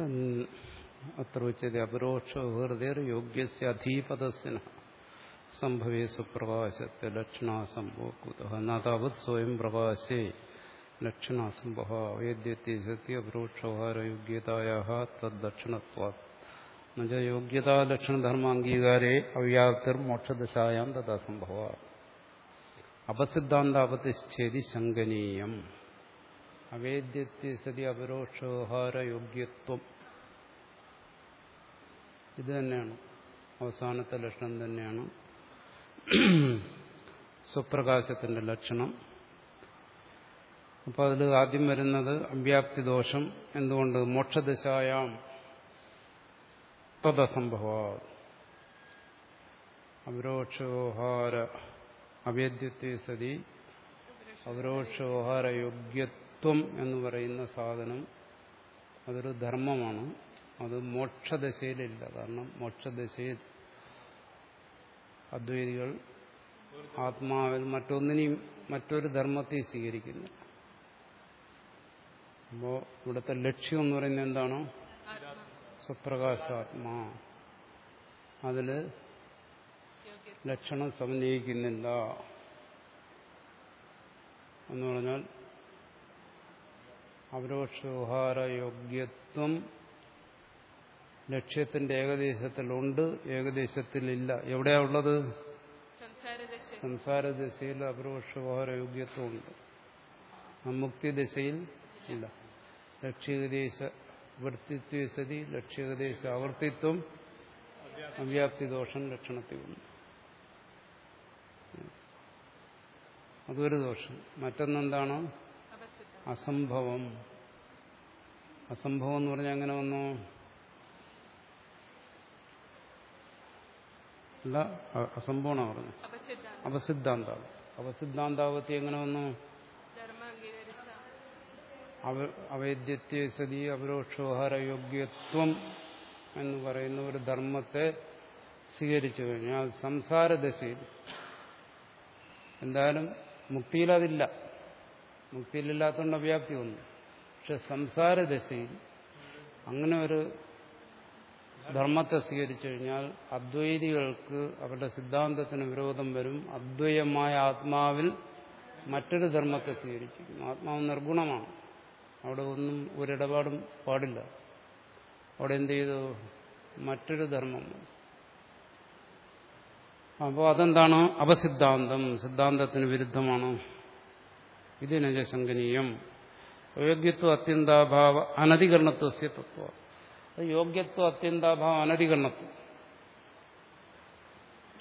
അത്ര ഉച്ചത് അപരോക്ഷ ഹൃദയർ യോഗ്യസ്യ അധീപതസ്യന സംഭവേ സുപ്രകാശത്തെ ലക്ഷണാസംഭവ നാതാവത് സ്വയം പ്രകാശേ ലക്ഷണാസംഭവ വേദ്യത്തെ സത്യ അപരോക്ഷോഹാരയോഗ്യതായ തദ്ദക്ഷിണത്വാ യോഗ്യതാ ലക്ഷണധർമാംഗീകാരേ അവ്യാപ്തിർ മോക്ഷദശായാം തഥാസംഭവ അപസിദ്ധാന്താപത്തിശ്ചേതി ശങ്കനീയം. അവേദ്യത്തെ സതി അപരോക്ഷോഹാരയോഗ്യത്വം ഇത് തന്നെയാണ്. അവസാനത്തെ ലക്ഷണം തന്നെയാണ്. സ്വപ്രകാശത്തിന്റെ ലക്ഷണം. അപ്പോൾ അതിൽ ആദ്യം വരുന്നത് അവ്യാപ്തി ദോഷം. എന്തുകൊണ്ട്? മോക്ഷദശായാം. തദസംഭവ. അവരോക്ഷോഹാര അവേദ്യത്വ സതി അവരോക്ഷോഹാരയോഗ്യത്വം എന്ന് പറയുന്ന സാധനം അതൊരു ധർമ്മമാണ്. അത് മോക്ഷദശയിലില്ല. കാരണം മോക്ഷദശയിൽ അദ്വൈതികൾ ആത്മാവിൽ മറ്റൊന്നിനെയും മറ്റൊരു ധർമ്മത്തെ സ്വീകരിക്കുന്നു അപ്പോൾ ഇവിടുത്തെ ലക്ഷ്യം എന്ന് പറയുന്നത് എന്താണോ? സ്വപ്രകാശാത്മാ. അതിൽ ലക്ഷണം സമന്വയിക്കുന്നില്ല. എന്ന് പറഞ്ഞാൽ അവരോക്ഷോഹാരയോഗ്യത്വം ലക്ഷ്യത്തിന്റെ ഏകദേശത്തിലുണ്ട് ഏകദേശത്തിലില്ല. എവിടെയാ ഉള്ളത്? സംസാരദശ സംസാരദശയിൽ അപരോക്ഷോഹാരയോഗ്യത്വമുണ്ട് മുക്തിദശയിൽ ഇല്ല. ലക്ഷ്യകദേശ വൃത്തിത്വ സതി ലക്ഷ്യകദേശ ആവർത്തിത്വം അവ്യാപ്തി ദോഷം ലക്ഷണത്തിലുണ്ട്. അതൊരു ദോഷം. മറ്റൊന്നെന്താണ്? അസംഭവം. അസംഭവം എന്ന് പറഞ്ഞാൽ അങ്ങനെ വന്നു? അല്ല അസംഭവമാണ് പറഞ്ഞു അപസിദ്ധാന്തം. അപസിദ്ധാന്താവ്. അപസിദ്ധാന്താവത്തി എങ്ങനെ വന്നു? അവൈദ്യത്യ സതി അപരോക്ഷോഹാരയോഗ്യത്വം എന്ന് പറയുന്ന ഒരു ധർമ്മത്തെ സ്വീകരിച്ചു കഴിഞ്ഞാൽ സംസാരദശയിൽ എന്തായാലും മുക്തിയിൽ അതില്ല മുക്തിയിലില്ലാത്തതുകൊണ്ട് അവ്യാപ്തി വന്നു. പക്ഷെ സംസാരദശയിൽ അങ്ങനെ ഒരു ധർമ്മത്തെ സ്വീകരിച്ചു കഴിഞ്ഞാൽ അദ്വൈതികൾക്ക് അവരുടെ സിദ്ധാന്തത്തിന് വിരോധം വരും. അദ്വൈയമായ ആത്മാവിൽ മറ്റൊരു ധർമ്മത്തെ സ്വീകരിച്ചിരിക്കുന്നു. ആത്മാവ് നിർഗുണമാണ്. അവിടെ ഒന്നും ഒരിടപാടും പാടില്ല. അവിടെ എന്ത് ചെയ്തു? മറ്റൊരു ധർമ്മം അപ്പോൾ അതെന്താണ്? അപസിദ്ധാന്തം. സിദ്ധാന്തത്തിന് വിരുദ്ധമാണ്. ഇതിനജ ശങ്കനീയം. യോഗ്യത്വ അത്യന്താഭാവ അനധികരണത്വസ്യ തത്വ. അത് യോഗ്യത്വ അത്യന്താഭാവ അനധികരണത്വം.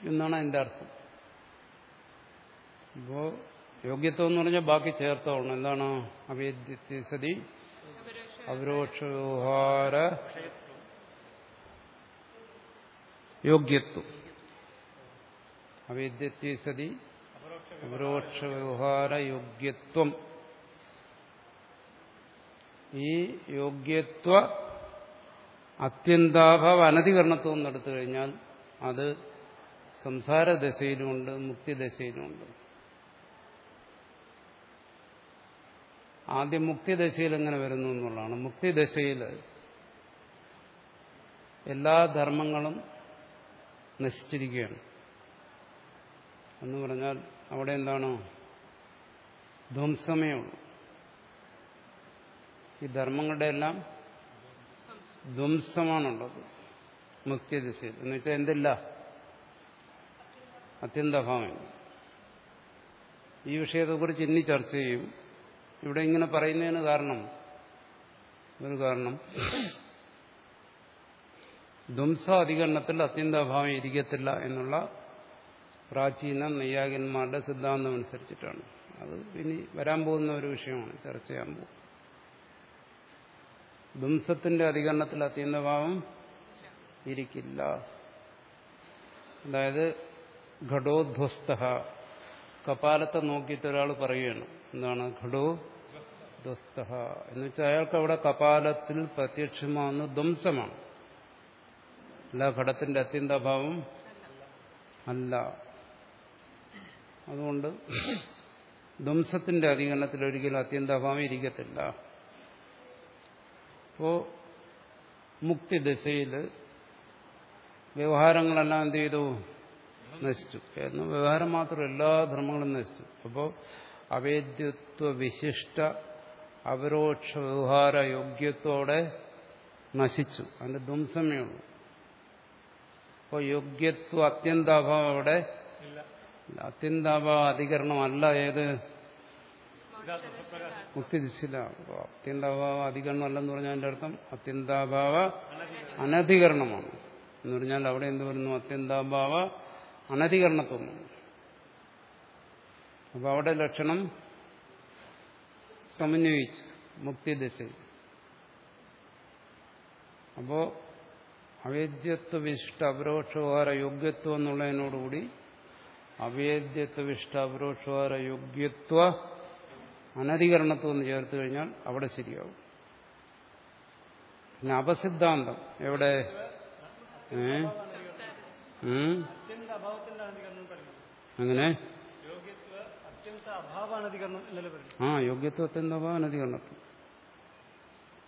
എന്നാണ് അതിന്റെ അർത്ഥം. അപ്പോ യോഗ്യത്വം എന്ന് പറഞ്ഞാൽ ബാക്കി ചേർത്തോളണം. എന്താണ്? അവേദ്യത്വ സതി അവരോക്ഷോഹാര യോഗ്യത്വം. അവേദ്യത്വ സതി അപരോക്ഷ വ്യവഹാര യോഗ്യത്വം ഈ യോഗ്യത്വ അത്യന്താഭാവ അനധികരണത്വം നടത്തു കഴിഞ്ഞാൽ അത് സംസാരദശയിലുമുണ്ട് മുക്തിദശയിലുമുണ്ട്. ആദ്യം മുക്തിദശയിൽ എങ്ങനെ വരുന്നു എന്നുള്ളതാണ്. മുക്തിദശയിൽ എല്ലാ ധർമ്മങ്ങളും നശിച്ചിരിക്കുകയാണ്. എന്ന് പറഞ്ഞാൽ അവിടെ എന്താണോ? ധ്വംസമേ ഉള്ളൂ. ഈ ധർമ്മങ്ങളുടെ എല്ലാം ധ്വംസമാണുള്ളത് മുക്തിദിശയിൽ. എന്ന് വെച്ചാൽ എന്തില്ല? അത്യന്തഭാവമില്ല ഈ വിഷയത്തെക്കുറിച്ച് ഇനി ചർച്ച ചെയ്യും. ഇവിടെ ഇങ്ങനെ പറയുന്നതിന് കാരണം ഒരു കാരണം. ധ്വംസാധികരണത്തിൽ അത്യന്താഭാവം ഇരിക്കത്തില്ല എന്നുള്ള പ്രാചീന നൈയാകന്മാരുടെ സിദ്ധാന്തം അനുസരിച്ചിട്ടാണ്. അത് ഇനി വരാൻ പോകുന്ന ഒരു വിഷയമാണ് ചർച്ച ചെയ്യാൻ പോകും. ധ്വംസത്തിന്റെ അധികരണത്തിൽ അത്യന്തഭാവം ഇരിക്കില്ല. അതായത് ഘടോധ്വസ്ത കപാലത്തെ നോക്കിയിട്ട് ഒരാൾ പറയുകയാണ് എന്താണ് ഘടോ ധ്വസ്ത എന്ന് വെച്ചാൽ അയാൾക്ക് അവിടെ കപാലത്തിൽ പ്രത്യക്ഷമാകുന്ന ധ്വംസമാണ് അല്ല ഘടത്തിന്റെ അത്യന്തഭാവം അല്ല. അതുകൊണ്ട് ധ്വംസത്തിന്റെ അധികരണത്തിൽ ഒരിക്കലും അത്യന്താഭാവം ഇരിക്കത്തില്ല. അപ്പോ മുക്തിദശയിൽ വ്യവഹാരങ്ങളെല്ലാം എന്ത് ചെയ്തു? നശിച്ചു. എന്ന് വ്യവഹാരം മാത്രം എല്ലാ ധർമ്മങ്ങളും നശിച്ചു. അപ്പോൾ അവേദ്യത്വ വിശിഷ്ട അപരോക്ഷ വ്യവഹാര യോഗ്യത്തോടെ നശിച്ചു. അതിന്റെ ധ്വംസമേ ഉള്ളൂ. അപ്പോൾ യോഗ്യത്വ അത്യന്താഭാവം അവിടെ ഇല്ല. അത്യന്താഭാവ അധികരണമല്ല ഏത്? മുക്തിദിശില അത്യന്താഭാവ അധികരണം അല്ലെന്ന് പറഞ്ഞാൽ അതിന്റെ അർത്ഥം അത്യന്താഭാവ അനധികരണമാണ്. എന്ന് പറഞ്ഞാൽ അവിടെ എന്ത് വരുന്നു അത്യന്താഭാവ അനധികരണത്വം. അപ്പൊ അവിടെ ലക്ഷണം സമന്വയിച്ചു മുക്തിദിശ അപ്പോ അവേദ്യത്വ വിശിഷ്ട അപരോക്ഷവാര യോഗ്യത്വം എന്നുള്ളതിനോടുകൂടി അവേദ്യത്വ വിശിഷ്ട അപരോക്ഷവാര യോഗ്യത്വ അനധികരണത്വം എന്ന് ചേർത്ത് കഴിഞ്ഞാൽ അവിടെ ശരിയാവും. പിന്നെ അപസിദ്ധാന്തം. എവിടെ? അങ്ങനെ ആ യോഗ്യത്വ അത്യന്താഭാവ അനധികരണത്വം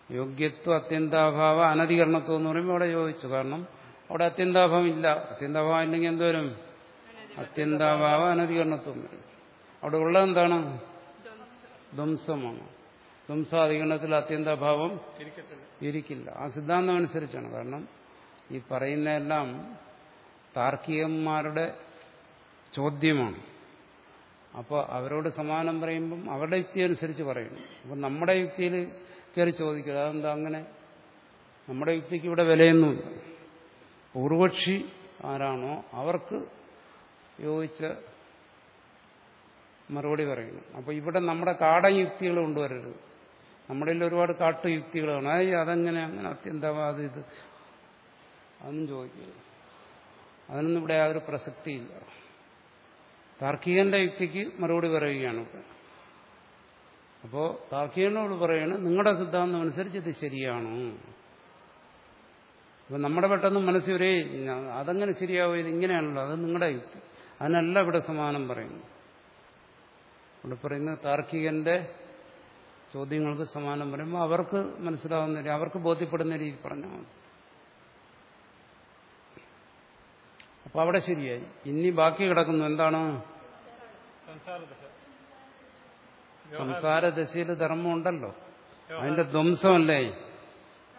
യോഗ്യത്വ അത്യന്താഭാവ അനധികരണത്വം എന്ന് പറയുമ്പോൾ അവിടെ യോജിച്ചു കാരണം അവിടെ അത്യന്താഭാവം ഇല്ല. അത്യന്താഭാവം ഇല്ലെങ്കിൽ എന്തോരും അത്യന്താഭാവ അനധികരണത്വം വരും. അവിടെ ഉള്ളത് എന്താണ്? ധ്വംസമാണ്. ധ്വംസാധികരണത്തിൽ അത്യന്താഭാവം ഇരിക്കില്ല. ആ സിദ്ധാന്തം അനുസരിച്ചാണ്. കാരണം ഈ പറയുന്നതെല്ലാം താർക്കികന്മാരുടെ ചോദ്യമാണ്. അപ്പോൾ അവരോട് സമാനം പറയുമ്പം അവരുടെ യുക്തി അനുസരിച്ച് പറയുന്നു അപ്പം നമ്മുടെ യുക്തിയിൽ കയറി ചോദിക്കുക അതെന്താ അങ്ങനെ? നമ്മുടെ യുക്തിക്ക് ഇവിടെ വിലയൊന്നുമില്ല. പൂർവക്ഷി ആരാണോ അവർക്ക് യോജിച്ച മറുപടി പറയുന്നു. അപ്പോൾ ഇവിടെ നമ്മുടെ കാടൻ യുക്തികൾ കൊണ്ടുവരരുത്. നമ്മുടെ ഒരുപാട് കാട്ടു യുക്തികളാണ് ഏയ് അതെങ്ങനെ? അങ്ങനെ അത്യന്താവാ ഇത്. അതൊന്നും ചോദിക്കില്ല അതിനൊന്നും ഇവിടെ യാതൊരു പ്രസക്തിയില്ല. താർക്കികന്റെ യുക്തിക്ക് മറുപടി പറയുകയാണ് ഇവിടെ. അപ്പോൾ താർക്കികനോട് പറയാണ് നിങ്ങളുടെ സിദ്ധാന്തം അനുസരിച്ച് ഇത് ശരിയാണോ. അപ്പൊ നമ്മുടെ പെട്ടെന്ന് മനസ്സിൽ ഒരേ അതെങ്ങനെ ശരിയാവും? ഇത് ഇങ്ങനെയാണല്ലോ. അത് നിങ്ങളുടെ യുക്തി. അതിനല്ല ഇവിടെ സമാനം പറയുന്നു ഇവിടെ പറയുന്നത് താർക്കികന്റെ ചോദ്യങ്ങൾക്ക് സമാനം പറയുമ്പോൾ അവർക്ക് മനസ്സിലാവുന്ന രീതി അവർക്ക് ബോധ്യപ്പെടുന്ന രീതി പറഞ്ഞാൽ മതി. അപ്പൊ അവിടെ ശരിയായി. ഇനി ബാക്കി കിടക്കുന്നു. എന്താണ്? സംസാരദശയിൽ ധർമ്മം ഉണ്ടല്ലോ അതിന്റെ ധ്വംസമല്ലേ?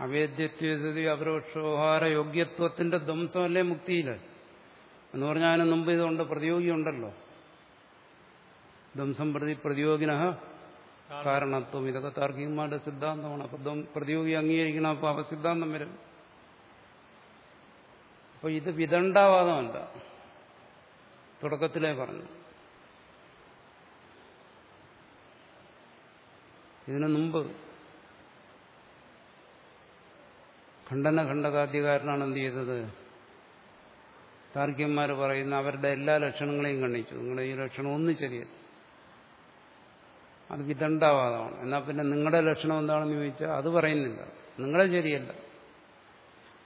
അവേദ്യത്വതി അപരോക്ഷോഹാര യോഗ്യത്വത്തിന്റെ ധ്വംസമല്ലേ മുക്തിയിൽ? എന്ന് പറഞ്ഞാൽ അതിന് മുമ്പ് ഇതുണ്ട് പ്രതിയോഗി ഉണ്ടല്ലോ ധ്വംസം പ്രതി പ്രതിയോഗിന കാരണത്വം. ഇതൊക്കെ താർക്കികന്മാരുടെ സിദ്ധാന്തമാണ്. അപ്പൊ പ്രതിയോഗി അംഗീകരിക്കണം അപ്പൊ അവ സിദ്ധാന്തം വരും. അപ്പൊ ഇത് വിദണ്ഡാവാദമല്ല തുടക്കത്തിലേ പറഞ്ഞു. ഇതിനു മുമ്പ് ഖണ്ഡന ഖണ്ഡകാദ്യകാരനാണ് എന്ത് ചെയ്തത്? താർക്കികന്മാർ പറയുന്ന അവരുടെ എല്ലാ ലക്ഷണങ്ങളെയും കണ്ണിച്ചു. നിങ്ങളുടെ ഈ ലക്ഷണം ഒന്നും ശരിയല്ല. അത് വിദണ്ഡാവാദമാണ്. എന്നാൽ പിന്നെ നിങ്ങളുടെ ലക്ഷണം എന്താണെന്ന് ചോദിച്ചാൽ അത് പറയുന്നില്ല. നിങ്ങളെ ശരിയല്ല.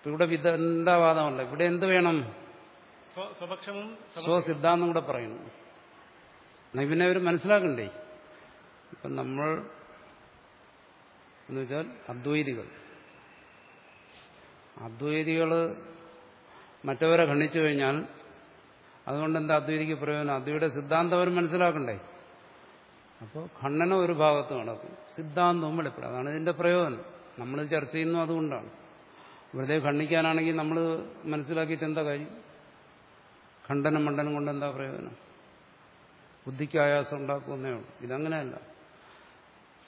ഇവിടെ വിദണ്ഡാവാദമല്ല. ഇവിടെ എന്ത് വേണം? സ്വസിദ്ധാന്തം കൂടെ പറയുന്നു എന്നാൽ പിന്നെ അവർ മനസ്സിലാക്കണ്ടേ? ഇപ്പം നമ്മൾ എന്ന് വെച്ചാൽ അദ്വൈതികൾ. അദ്വൈതികൾ മറ്റവരെ ഖണ്ഡിച്ചു കഴിഞ്ഞാൽ അതുകൊണ്ട് എന്താ അദ്വൈതിക്ക് പ്രയോജനം? അദ്വൈയുടെ സിദ്ധാന്തം അവർ മനസ്സിലാക്കണ്ടേ? അപ്പോൾ ഖണ്ഡനം ഒരു ഭാഗത്ത് നടക്കും സിദ്ധാന്തവും വെളിപ്പെടും. അതാണ് ഇതിന്റെ പ്രയോജനം. നമ്മൾ ചർച്ച ചെയ്യുന്നു അതുകൊണ്ടാണ്. വെറുതെ ഖണ്ഡിക്കാനാണെങ്കിൽ നമ്മൾ മനസ്സിലാക്കിയിട്ട് എന്താ കാര്യം? ഖണ്ഡനം മണ്ഡനം കൊണ്ട് എന്താ പ്രയോജനം? ബുദ്ധിക്ക് ആയാസം ഉണ്ടാക്കുന്നേ ഉള്ളൂ. ഇതങ്ങനെയല്ല.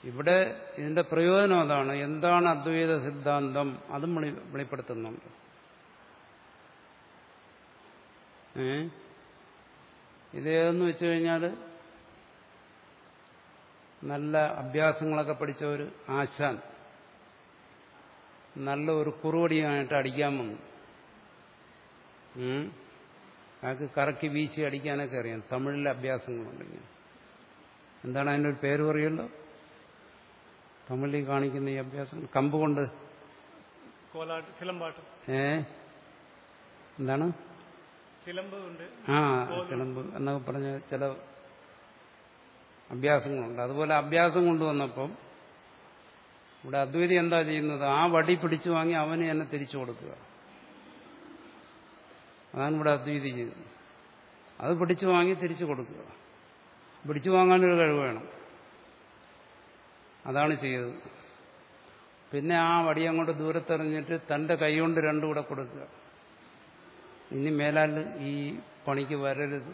ഇവിടെ ഇതിന്റെ പ്രയോജനം അതാണ്. എന്താണ് അദ്വൈത സിദ്ധാന്തം? അതും വെളിപ്പെടുത്തുന്നുണ്ട് ഏ ഇതേതെന്ന് വെച്ചു കഴിഞ്ഞാൽ നല്ല അഭ്യാസങ്ങളൊക്കെ പഠിച്ച ഒരു ആശാൻ. നല്ല ഒരു കുറുവടിയായിട്ട് അടിക്കാൻ വന്നു. അയാൾക്ക് കറക്കി വീശി അടിക്കാനൊക്കെ അറിയാം. തമിഴിലെ അഭ്യാസങ്ങളുണ്ടെങ്കിൽ എന്താണ് അതിന്റെ ഒരു പേര് പറയുമല്ലോ തമിഴിൽ കാണിക്കുന്ന ഈ അഭ്യാസം. കമ്പ് കൊണ്ട് ഏ? എന്താണ്? ആ ചിലമ്പ് എന്നൊക്കെ പറഞ്ഞ ചില അഭ്യാസങ്ങളുണ്ട്. അതുപോലെ അഭ്യാസം കൊണ്ടുവന്നപ്പം ഇവിടെ അദ്വൈതി എന്താ ചെയ്യുന്നത്? ആ വടി പിടിച്ചു വാങ്ങി അവന് തന്നെ തിരിച്ചു കൊടുക്കുക. അതാണ് ഇവിടെ അദ്വൈതി ചെയ്യുന്നത്. അത് പിടിച്ചു വാങ്ങി തിരിച്ചു കൊടുക്കുക. പിടിച്ചു വാങ്ങാനൊരു കഴിവ് വേണം. അതാണ് ചെയ്തത് പിന്നെ ആ വടി അങ്ങോട്ട് ദൂരത്തെറിഞ്ഞിട്ട് തന്റെ കൈകൊണ്ട് രണ്ടും കൂടെ കൊടുക്കുക. ഇനി മേലാൽ ഈ പണിക്ക് വരരുത്.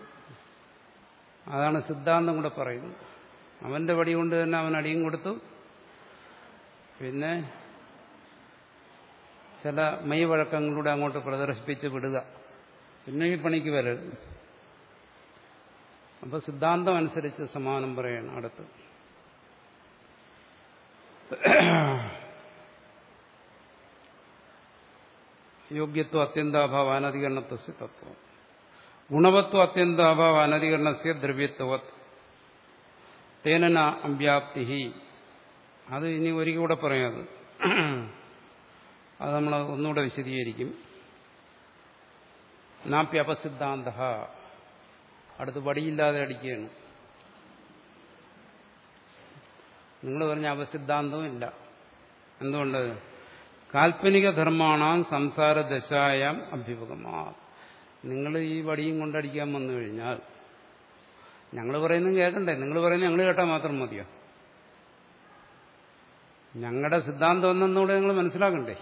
അതാണ് സിദ്ധാന്തം കൂടെ പറയുന്നത്. അവന്റെ വടി കൊണ്ട് തന്നെ അവൻ അടിയും കൊടുത്തു. പിന്നെ ചില മെയ് വഴക്കങ്ങളിലൂടെ അങ്ങോട്ട് പ്രദർശിപ്പിച്ച് വിടുക. പിന്നെ ഈ പണിക്ക് വരരുത്. അപ്പൊ സിദ്ധാന്തം അനുസരിച്ച് സമാനം പറയണം അടുത്ത്. യോഗ്യത്വ അത്യന്താഭാവ അനധികരണത്തസ്യ തത്വം. ഗുണവത്വ അത്യന്താഭാവ അനധികരണസ്യ ദ്രവ്യത്വവത്. തേനന അമ്പ്യാപ്തി അത് ഇനി ഒരിക്കൽ കൂടെ പറയാം അത്. നമ്മൾ ഒന്നുകൂടെ വിശദീകരിക്കും. നാപ്യപസിദ്ധാന്ത അടുത്ത് വടിയില്ലാതെ അടിക്കുകയാണ്. നിങ്ങൾ പറഞ്ഞ അപസിദ്ധാന്തവും ഇല്ല. എന്തുകൊണ്ട്? കാൽപ്പനിക ധർമാണാം സംസാര ദശായാം അഭ്യുപകമാ നിങ്ങൾ ഈ വടിയും കൊണ്ടടിക്കാൻ വന്നു കഴിഞ്ഞാൽ ഞങ്ങൾ പറയുന്നത് കേൾക്കണ്ടേ? നിങ്ങൾ പറയുന്നത് ഞങ്ങൾ കേട്ടാൽ മാത്രം മതിയോ? ഞങ്ങളുടെ സിദ്ധാന്തം ഒന്നെന്നൂടെ നിങ്ങൾ മനസ്സിലാക്കണ്ടേ?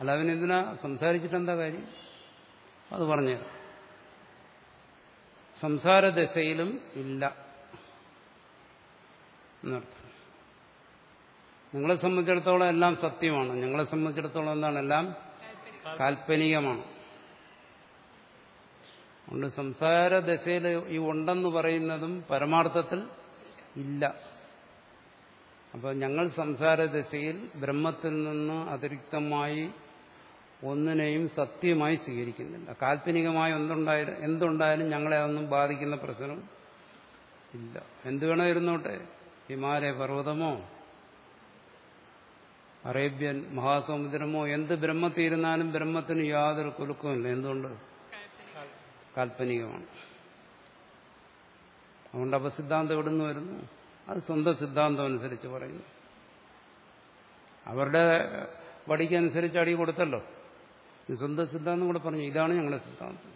അല്ല അവനെന്തിനാ സംസാരിച്ചിട്ട് എന്താ കാര്യം? അത് പറഞ്ഞു സംസാരദശയിലും ഇല്ല എന്നർത്ഥം. നിങ്ങളെ സംബന്ധിച്ചിടത്തോളം എല്ലാം സത്യമാണ്. ഞങ്ങളെ സംബന്ധിച്ചിടത്തോളം എന്താണ്? എല്ലാം കാൽപ്പനികമാണ്. അതുകൊണ്ട് സംസാര ദശയിൽ ഈ ഉണ്ടെന്ന് പറയുന്നതും പരമാർത്ഥത്തിൽ ഇല്ല. അപ്പോൾ ഞങ്ങൾ സംസാര ദശയിൽ ബ്രഹ്മത്തിൽ നിന്ന് അതിരിക്തമായി ഒന്നിനെയും സത്യമായി സ്വീകരിക്കുന്നില്ല. കാൽപ്പനികമായി എന്തുണ്ടായാലും എന്തുണ്ടായാലും ഞങ്ങളെ അതൊന്നും ബാധിക്കുന്ന പ്രശ്നം ഇല്ല. എന്ത് വേണോ ഇരുന്നോട്ടെ. ഹിമാലയ പർവതമോ അറേബ്യൻ മഹാസമുദ്രമോ എന്ത് ബ്രഹ്മത്തിരുന്നാലും ബ്രഹ്മത്തിന് യാതൊരു കുലുക്കമില്ല എന്തുകൊണ്ട്? കാൽപ്പനികമാണ്. അതുകൊണ്ട് അപസിദ്ധാന്തം എവിടുന്ന് വരുന്നു? അത് സ്വന്തം സിദ്ധാന്തം അനുസരിച്ച് പറയുന്നു. അവരുടെ വടിക്കനുസരിച്ച് അടി കൊടുത്തല്ലോ. സ്വന്തം സിദ്ധാന്തം കൂടെ പറഞ്ഞു. ഇതാണ് ഞങ്ങളുടെ സിദ്ധാന്തം.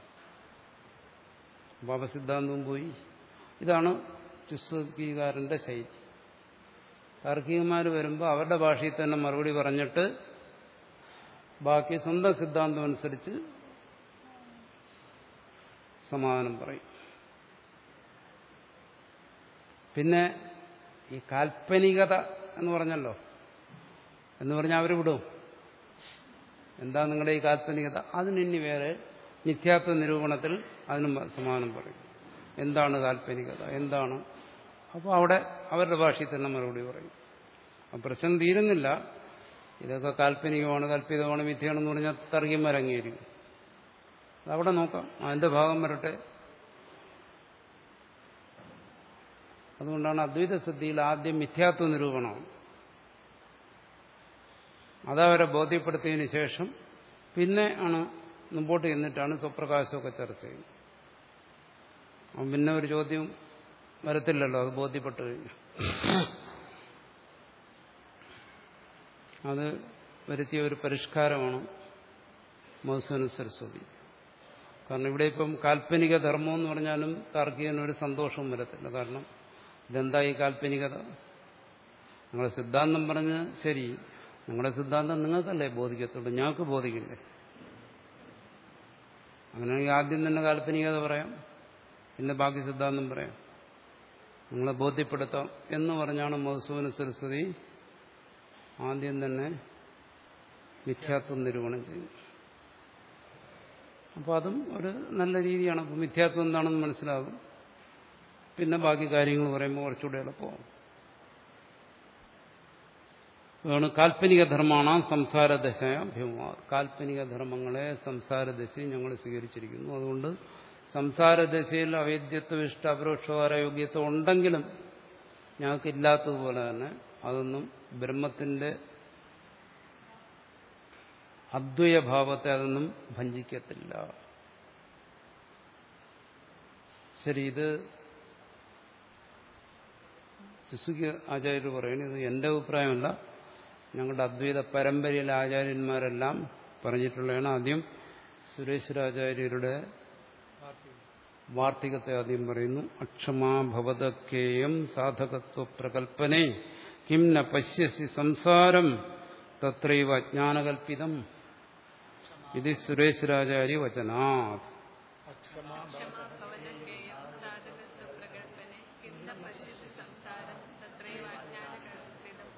അപസിദ്ധാന്തവും പോയി. ഇതാണ് ചുസ്വീകാരന്റെ ശൈലി. താർക്കികന്മാർ വരുമ്പോൾ അവരുടെ ഭാഷയിൽ തന്നെ മറുപടി പറഞ്ഞിട്ട് ബാക്കി സ്വന്തം സിദ്ധാന്തം അനുസരിച്ച് സമാധാനം പറയും. പിന്നെ ഈ കാൽപ്പനികത എന്ന് പറഞ്ഞല്ലോ. എന്ന് പറഞ്ഞാൽ അവർ വിടും. എന്താ നിങ്ങളുടെ ഈ കാൽപ്പനികത? അതിനി വേറെ നിത്യാത്വ നിരൂപണത്തിൽ അതിനും സമാധാനം പറയും. എന്താണ് കാൽപ്പനികത? എന്താണ് അപ്പോൾ അവിടെ അവരുടെ ഭാഷയിൽ തന്നെ മറുപടി പറയും. അപ്പം പ്രശ്നം തീരുന്നില്ല. ഇതൊക്കെ കാൽപ്പനികമാണ് കൽപ്പിതമാണ് മിഥ്യയാണെന്ന് പറഞ്ഞാൽ തർക്കിയന്മാർ അംഗീകരിക്കും അതവിടെ നോക്കാം. അതിന്റെ ഭാഗം വരട്ടെ. അതുകൊണ്ടാണ് അദ്വൈത സിദ്ധിയിൽ ആദ്യം മിഥ്യാത്വ നിരൂപണമാണ് അതവരെ ബോധ്യപ്പെടുത്തിയതിനു ശേഷം പിന്നെ ആണ് മുമ്പോട്ട് ചെന്നിട്ടാണ് സ്വപ്രകാശമൊക്കെ ചർച്ച ചെയ്യുന്നത്. പിന്നെ ഒരു ചോദ്യം വരത്തില്ലല്ലോ അത് ബോധ്യപ്പെട്ടു കഴിഞ്ഞു. അത് വരുത്തിയ ഒരു പരിഷ്കാരമാണ് മധുസൂന സരസ്വതി. കാരണം ഇവിടെ ഇപ്പം കാൽപ്പനിക ധർമ്മം എന്ന് പറഞ്ഞാലും താർക്കികന് ഒരു സന്തോഷവും വരത്തില്ല. കാരണം ഇതെന്താ ഈ കാൽപ്പനികത? നിങ്ങളുടെ സിദ്ധാന്തം പറഞ്ഞ് ശരി നിങ്ങളുടെ സിദ്ധാന്തം നിങ്ങൾക്കല്ലേ ബോധിക്കത്തുള്ളൂ ഞങ്ങൾക്ക് ബോധിക്കില്ലേ? അങ്ങനെയാണെങ്കിൽ ആദ്യം തന്നെ കാൽപ്പനികത പറയാം പിന്നെ ബാക്കി സിദ്ധാന്തം പറയാം. നിങ്ങളെ ബോധ്യപ്പെടുത്താം എന്ന് പറഞ്ഞാണ് മധുസൂന സരസ്വതി ആദ്യം തന്നെ മിഥ്യാത്വം നിരൂപണം ചെയ്യുന്നത്. അപ്പോൾ അതും ഒരു നല്ല രീതിയാണ്. അപ്പോൾ മിഥ്യാത്വം എന്താണെന്ന് മനസ്സിലാകും. പിന്നെ ബാക്കി കാര്യങ്ങൾ പറയുമ്പോൾ കുറച്ചുകൂടെ എളുപ്പമാകും അതാണ് കാൽപ്പനിക ധർമ്മമാണ് സംസാരദശ അഭ്യമാർ കാൽപ്പനിക ധർമ്മങ്ങളെ സംസാരദശയും ഞങ്ങൾ സ്വീകരിച്ചിരിക്കുന്നു. അതുകൊണ്ട് സംസാരദശയിൽ അവേദ്യത്വ ഇഷ്ട അപരോക്ഷകാര യോഗ്യത്വം ഉണ്ടെങ്കിലും ഞങ്ങൾക്ക് ഇല്ലാത്തതുപോലെ തന്നെ അതൊന്നും ബ്രഹ്മത്തിന്റെ അദ്വയഭാവത്തെ അതൊന്നും ഭഞ്ചിക്കത്തില്ല. ശരി ഇത് ശിശുക്ക് ആചാര്യർ പറയുന്നത് ഇത് എന്റെ അഭിപ്രായമല്ല. ഞങ്ങളുടെ അദ്വൈത പരമ്പരയിലെ ആചാര്യന്മാരെല്ലാം പറഞ്ഞിട്ടുള്ളതാണ്. ആദ്യം സുരേശ്വരാചാര്യരുടെ വാർത്തികത്തെ ആദ്യം പറയുന്നു അക്ഷമാഭവതക്കേയം സാധകത്വ പ്രകൽപ്പനെ കിം ന പശ്യസി സംസാരം തത്രൈവ അജ്ഞാനകൽപ്പിതം. ഇത് സുരേശ്വരാചാര്യ വചനാത്. ഭവതക്കേയം സാധകത്വപ്രകൽപ്പനെ കിന്ന പശ്യതി സംസാരം തത്രൈവ അജ്ഞാനകൽപ്പിതം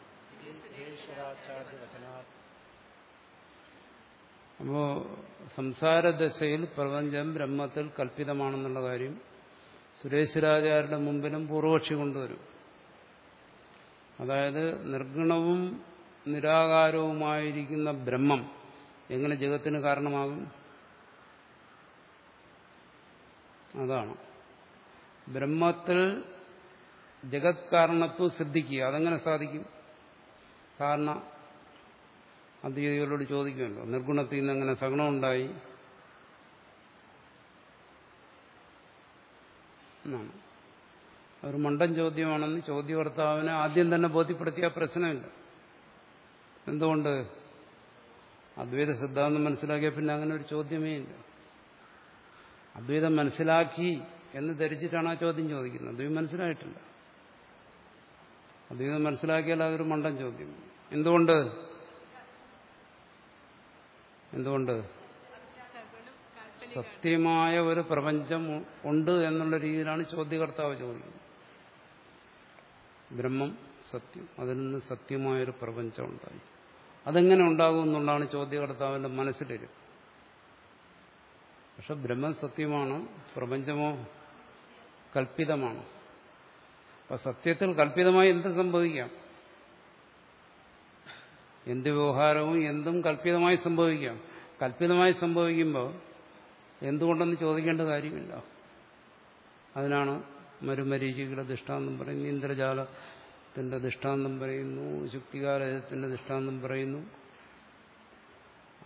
അപ്പോ സംസാരദശയിൽ പ്രപഞ്ചം ബ്രഹ്മത്തിൽ കൽപ്പിതമാണെന്നുള്ള കാര്യം സുരേശ്വരാചാര്യരുടെ മുമ്പിലും പൂർവക്ഷി കൊണ്ടുവരും. അതായത് നിർഗുണവും നിരാകാരവുമായിരിക്കുന്ന ബ്രഹ്മം എങ്ങനെ ജഗത്തിന് കാരണമാകും? അതാണ്. ബ്രഹ്മത്തിൽ ജഗത് കാരണത്വം ശ്രദ്ധിക്കുക അതെങ്ങനെ സാധിക്കും? സാധാരണ അദ്വൈതികളോട് ചോദിക്കുമല്ലോ. നിർഗുണത്തിൽ നിന്ന് എങ്ങനെ സഗുണം ഉണ്ടായി എന്നാണ്. ഒരു മണ്ടൻ ചോദ്യമാണെന്ന് ചോദ്യകർത്താവിനെ ആദ്യം തന്നെ ബോധ്യപ്പെടുത്തിയ പ്രശ്നമില്ല. എന്തുകൊണ്ട്? അദ്വൈത സിദ്ധാന്തം മനസ്സിലാക്കിയ പിന്നെ അങ്ങനെ ഒരു ചോദ്യമേ ഇല്ല. അദ്വൈതം മനസ്സിലാക്കി എന്ന് ധരിച്ചിട്ടാണ് ആ ചോദ്യം ചോദിക്കുന്നത്. അദ്വൈതം മനസ്സിലായിട്ടില്ല. അദ്വൈതം മനസ്സിലാക്കിയാൽ അതൊരു മണ്ടൻ ചോദ്യം. എന്തുകൊണ്ട്? എന്തുകൊണ്ട്? സത്യമായ ഒരു പ്രപഞ്ചം ഉണ്ട് എന്നുള്ള രീതിയിലാണ് ചോദ്യകർത്താവ് ചോദിക്കുന്നത്. ബ്രഹ്മം സത്യം അതിൽ നിന്ന് സത്യമായൊരു പ്രപഞ്ചം ഉണ്ടായി. അതെങ്ങനെ ഉണ്ടാകും എന്നുള്ളതാണ് ചോദ്യകർത്താവിന്റെ മനസ്സിലിരും. പക്ഷെ ബ്രഹ്മം സത്യമാണ്? പ്രപഞ്ചമോ കൽപ്പിതമാണ്? അപ്പൊ സത്യത്തിൽ കൽപ്പിതമായി എന്ത് സംഭവിക്കാം? എന്ത് വ്യവഹാരവും എന്തും കല്പിതമായി സംഭവിക്കാം. കല്പിതമായി സംഭവിക്കുമ്പോൾ എന്തുകൊണ്ടെന്ന് ചോദിക്കേണ്ട കാര്യമില്ല. അതിനാണ് മരുമരീചികളുടെ ദൃഷ്ടാന്തം പറയുന്നു ഇന്ദ്രജാലത്തിന്റെ ദൃഷ്ടാന്തം പറയുന്നു ശുക്തികാലയത്തിന്റെ ദൃഷ്ടാന്തം പറയുന്നു.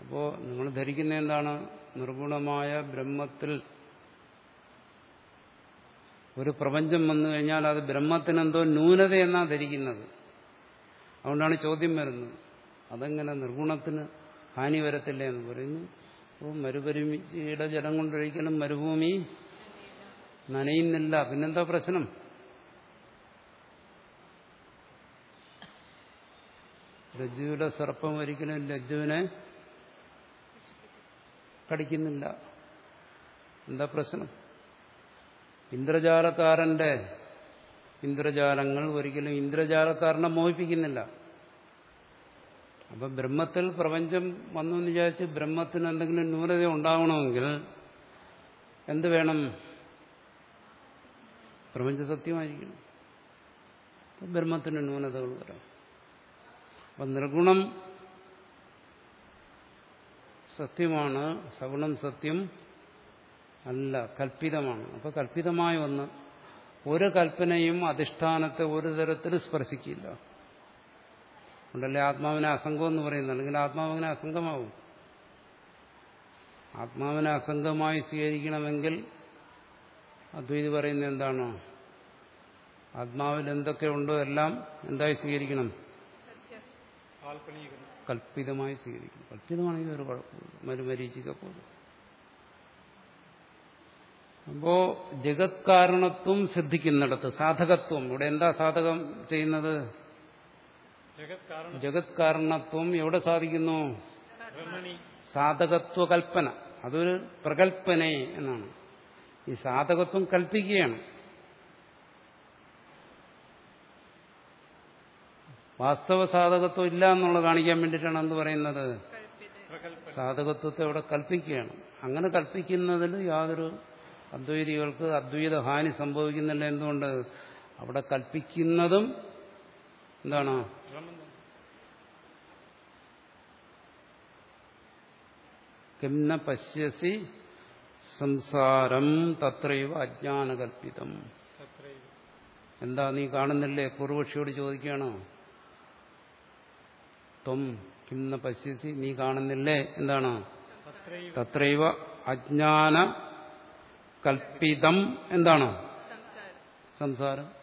അപ്പോൾ നിങ്ങൾ ധരിക്കുന്ന എന്താണ്? നിർഗുണമായ ബ്രഹ്മത്തിൽ ഒരു പ്രപഞ്ചം വന്നു കഴിഞ്ഞാൽ അത് ബ്രഹ്മത്തിനെന്തോ ന്യൂനതയെന്നാണ് ധരിക്കുന്നത്. അതുകൊണ്ടാണ് ചോദ്യം വരുന്നത്. അതെങ്ങനെ നിർഗുണത്തിന് ഹാനി വരത്തില്ല എന്ന് പറയുന്നു. അപ്പോൾ മരുപരിമിച്ചിയുടെ ജലം കൊണ്ടൊരിക്കലും മരുഭൂമി നനയുന്നില്ല. പിന്നെന്താ പ്രശ്നം? രജ്ജുവിന്റെ സർപ്പം ഒരിക്കലും രജ്ജുവിനെ കടിക്കുന്നില്ല എന്താ പ്രശ്നം? ഇന്ദ്രജാലക്കാരന്റെ ഇന്ദ്രജാലങ്ങൾ ഒരിക്കലും ഇന്ദ്രജാലക്കാരനെ മോഹിപ്പിക്കുന്നില്ല. അപ്പൊ ബ്രഹ്മത്തിൽ പ്രപഞ്ചം വന്നു എന്ന് വിചാരിച്ച് ബ്രഹ്മത്തിന് എന്തെങ്കിലും ന്യൂനത ഉണ്ടാവണമെങ്കിൽ എന്ത് വേണം? പ്രപഞ്ച സത്യമായിരിക്കണം ബ്രഹ്മത്തിന് ന്യൂനതകൾ വരാം. അപ്പൊ നിർഗുണം സത്യമാണ് സഗുണം സത്യം അല്ല കൽപ്പിതമാണ്. അപ്പൊ കൽപ്പിതമായ ഒന്ന് ഒരു കൽപ്പനയും അധിഷ്ഠാനത്തെ ഒരു തരത്തിൽ സ്പർശിക്കില്ല. ഉണ്ടല്ലേ ആത്മാവിനെ അസംഗം എന്ന് പറയുന്നത്? അല്ലെങ്കിൽ ആത്മാവിനെ അസംഗമാവും. ആത്മാവിനെ അസംഗമായി സ്വീകരിക്കണമെങ്കിൽ അദ്വൈതി പറയുന്നത് എന്താണോ? ആത്മാവിൽ എന്തൊക്കെ ഉണ്ടോ എല്ലാം എന്തായി സ്വീകരിക്കണം? കല്പിതമായി കൽപ്പിതമായി സ്വീകരിക്കണം. കൽപ്പിതമാണെങ്കിൽ ഒരു കുഴപ്പമില്ല. മരുമരീചിക്ക പോലെ. അപ്പോ ജഗത് കാരണത്വം സിദ്ധിക്കുന്നിടത്ത് സാധകത്വം. ഇവിടെ എന്താ സാധകം ചെയ്യുന്നത്? ജഗത് കാരണം ജഗത് കാരണത്വം എവിടെ സാധിക്കുന്നു? സാധകത്വ കൽപ്പന അതൊരു പ്രകൽപ്പന എന്നാണ്. ഈ സാധകത്വം കൽപ്പിക്കുകയാണ്. വാസ്തവ സാധകത്വം ഇല്ല എന്നുള്ളത് കാണിക്കാൻ വേണ്ടിയിട്ടാണ് എന്ത് പറയുന്നത്? സാധകത്വത്തെ അവിടെ കൽപ്പിക്കുകയാണ്. അങ്ങനെ കൽപ്പിക്കുന്നതിൽ യാതൊരു അദ്വൈതികൾക്ക് അദ്വൈത ഹാനി സംഭവിക്കുന്നില്ല എന്തുകൊണ്ട്? അവിടെ കൽപ്പിക്കുന്നതും എന്താണ്? തന്നെ. കിംന പശ്യസി സംസാരം തത്രൈവ അജ്ഞാനകൽപ്പിതം. എന്താ നീ കാണുന്നില്ലേ? പൂർവക്ഷിയോട് ചോദിക്കുകയാണോ? ത്വം കിംന പശ്യസി നീ കാണുന്നില്ലേ? എന്താണ്. തത്രൈവ. അജ്ഞാന കൽപ്പിതം എന്താണ്? സംസാരം സംസാരം എന്നാണ്.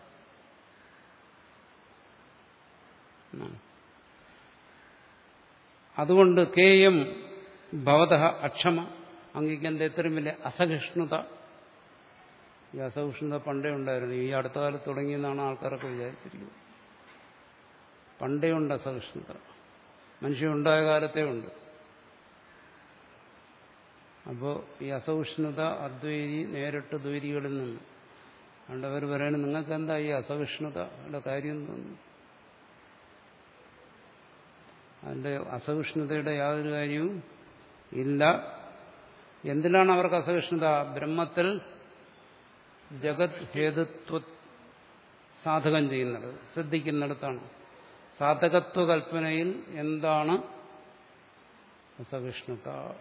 അതുകൊണ്ട് കേയം ഭവത അക്ഷമ അങ്ങേക്ക് എന്താ ഇത്രയും വലിയ അസഹിഷ്ണുത. ഈ അസഹിഷ്ണുത പണ്ടേ ഉണ്ടായിരുന്നു. ഈ അടുത്ത കാലത്ത് തുടങ്ങിയെന്നാണ് ആൾക്കാരൊക്കെ വിചാരിച്ചിരിക്കുന്നത്. പണ്ടേ ഉണ്ട് അസഹിഷ്ണുത. മനുഷ്യൻ ഉണ്ടായ കാലത്തേ ഉണ്ട്. അപ്പോൾ ഈ അസഹിഷ്ണുത അദ്വൈതി നേരിട്ട് ദ്വൈതികളിൽ നിന്ന്. അതുകൊണ്ട് അവർ പറയുന്നത് നിങ്ങൾക്ക് എന്താ ഈ അസഹിഷ്ണുതയുടെ കാര്യം തോന്നുന്നു? അതിന്റെ അസഹിഷ്ണുതയുടെ യാതൊരു കാര്യവും ഇല്ല. എന്തിനാണ് അവർക്ക് അസഹിഷ്ണുത? ബ്രഹ്മത്തിൽ ജഗത് ഹേതുത്വ സാധകം ചെയ്യുന്നത്. ശ്രദ്ധിക്കുന്നിടത്താണ്. സാധകത്വ കൽപ്പനയിൽ എന്താണ് അസഹിഷ്ണുത?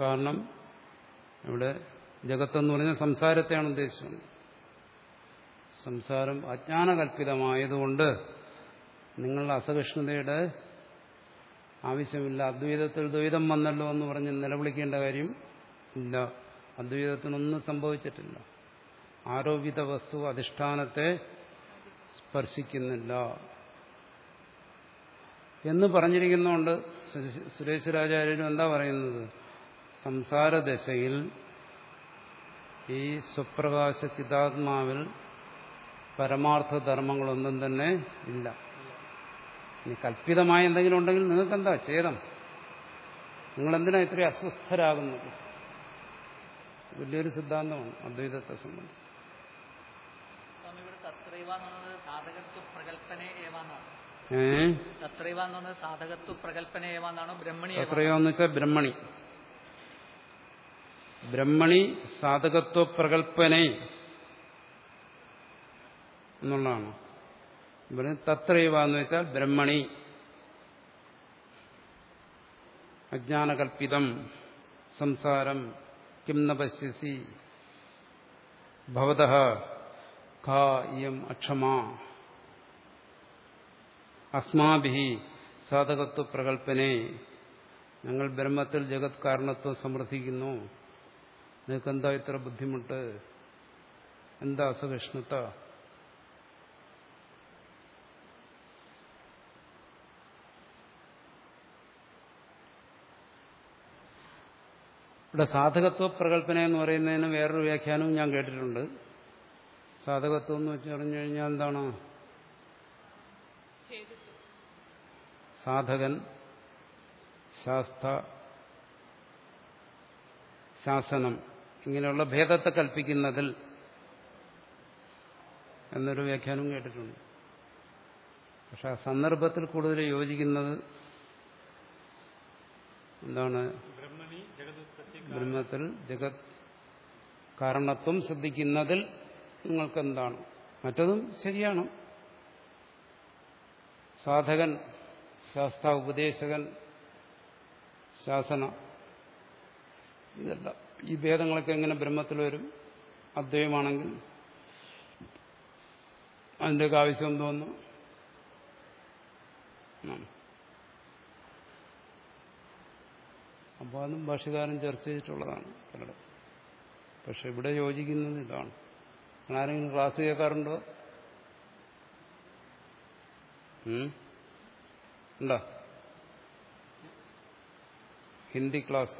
കാരണം ഇവിടെ ജഗത്തെന്ന് പറഞ്ഞ സംസാരത്തെയാണ് ഉദ്ദേശിച്ചത്. സംസാരം അജ്ഞാനകൽപ്പിതമായതുകൊണ്ട് നിങ്ങളുടെ അസഹിഷ്ണുതയുടെ ആവശ്യമില്ല. അദ്വൈതത്തിൽ ദ്വൈതം വന്നല്ലോ എന്ന് പറഞ്ഞ് നിലവിളിക്കേണ്ട കാര്യം ഇല്ല. അദ്വൈതത്തിനൊന്നും സംഭവിച്ചിട്ടില്ല. ആരോപിത വസ്തു അധിഷ്ഠാനത്തെ സ്പർശിക്കുന്നില്ല. എന്ന് പറഞ്ഞിരിക്കുന്നതുകൊണ്ട് സുരേഷ് സുരേശ്വരാചാര്യരും എന്താ പറയുന്നത്? സംസാരദശയിൽ ഈ സ്വപ്രകാശ ചിതാത്മാവിൽ പരമാർത്ഥ ധർമ്മങ്ങളൊന്നും തന്നെ ഇല്ല. ഇനി കല്പിതമായ എന്തെങ്കിലും ഉണ്ടെങ്കിൽ നിങ്ങൾക്ക് എന്താ ഛേദം? നിങ്ങളെന്തിനാ ഇത്രയും അസ്വസ്ഥരാകുന്നത്? വലിയൊരു സിദ്ധാന്തമാണ് അദ്വൈതത്തെ സംബന്ധിച്ച്. ബ്രഹ്മണി ഇവിടെ സാധകത്വ എന്നുള്ളത് സാധകത്വ പ്രകല്പന ഏവാന്നാണ് ഏ തത്രൈവ എന്നുള്ളത് സാധകത്വ പ്രകല്പന ഏവാന്നാണോ ബ്രഹ്മണി ഏവാ എത്രയോ എന്ന് വെച്ചാൽ ബ്രഹ്മണി ബ്രഹ്മണി സാധകത്വ പ്രകല്പനെ എന്നുള്ളതാണ്. ഇവിടെ തത്രൈവ എന്ന് വെച്ചാൽ ബ്രഹ്മണി. അജ്ഞാനകൽപ്പിതം സംസാരം കിം ന പശ്യസി ഭവത ഇയം അക്ഷമാ. അസ്മാഭി സാധകത്വ പ്രകല്പനെ ഞങ്ങൾ ബ്രഹ്മത്തിൽ ജഗത് കാരണത്വം സമർത്ഥിക്കുന്നു. നിങ്ങൾക്ക് എന്താ ഇത്ര ബുദ്ധിമുട്ട്? എന്താ അസഹിഷ്ണുത ഇവിടെ സാധകത്വ പ്രകല്പന എന്ന് പറയുന്നതിന് വേറൊരു വ്യാഖ്യാനവും ഞാൻ കേട്ടിട്ടുണ്ട്. സാധകത്വം എന്ന് വെച്ച് പറഞ്ഞു കഴിഞ്ഞാൽ എന്താണ്? സാധകൻ ശാസ്ത്ര ശാസനം ഇങ്ങനെയുള്ള ഭേദത്തെ കൽപ്പിക്കുന്നതിൽ എന്നൊരു വ്യാഖ്യാനവും കേട്ടിട്ടുണ്ട്. പക്ഷെ ആ സന്ദർഭത്തിൽ കൂടുതൽ യോജിക്കുന്നത് എന്താണ്? ബ്രഹ്മത്തിൽ ജഗത് കാരണത്വം ശ്രദ്ധിക്കുന്നതിൽ നിങ്ങൾക്കെന്താണ്? മറ്റതും ശരിയാണ്. സാധകൻ ശാസ്ത്ര ഉപദേശകൻ ശാസന ഇതല്ല. ഈ ഭേദങ്ങളൊക്കെ എങ്ങനെ ബ്രഹ്മത്തിൽ വരും? അദ്വയമാണെങ്കിൽ അതിന്റെയൊക്കെ ആവശ്യം തോന്നുന്നു അപ്പോൾ അതും ഭാഷകാരൻ ചർച്ച ചെയ്തിട്ടുള്ളതാണ് പലയിടത്തും പക്ഷെ ഇവിടെ യോജിക്കുന്നത് ഇതാണ്. ആരെങ്കിലും ക്ലാസ് കേൾക്കാറുണ്ടോ? ഉണ്ടോ? ഹിന്ദി ക്ലാസ്.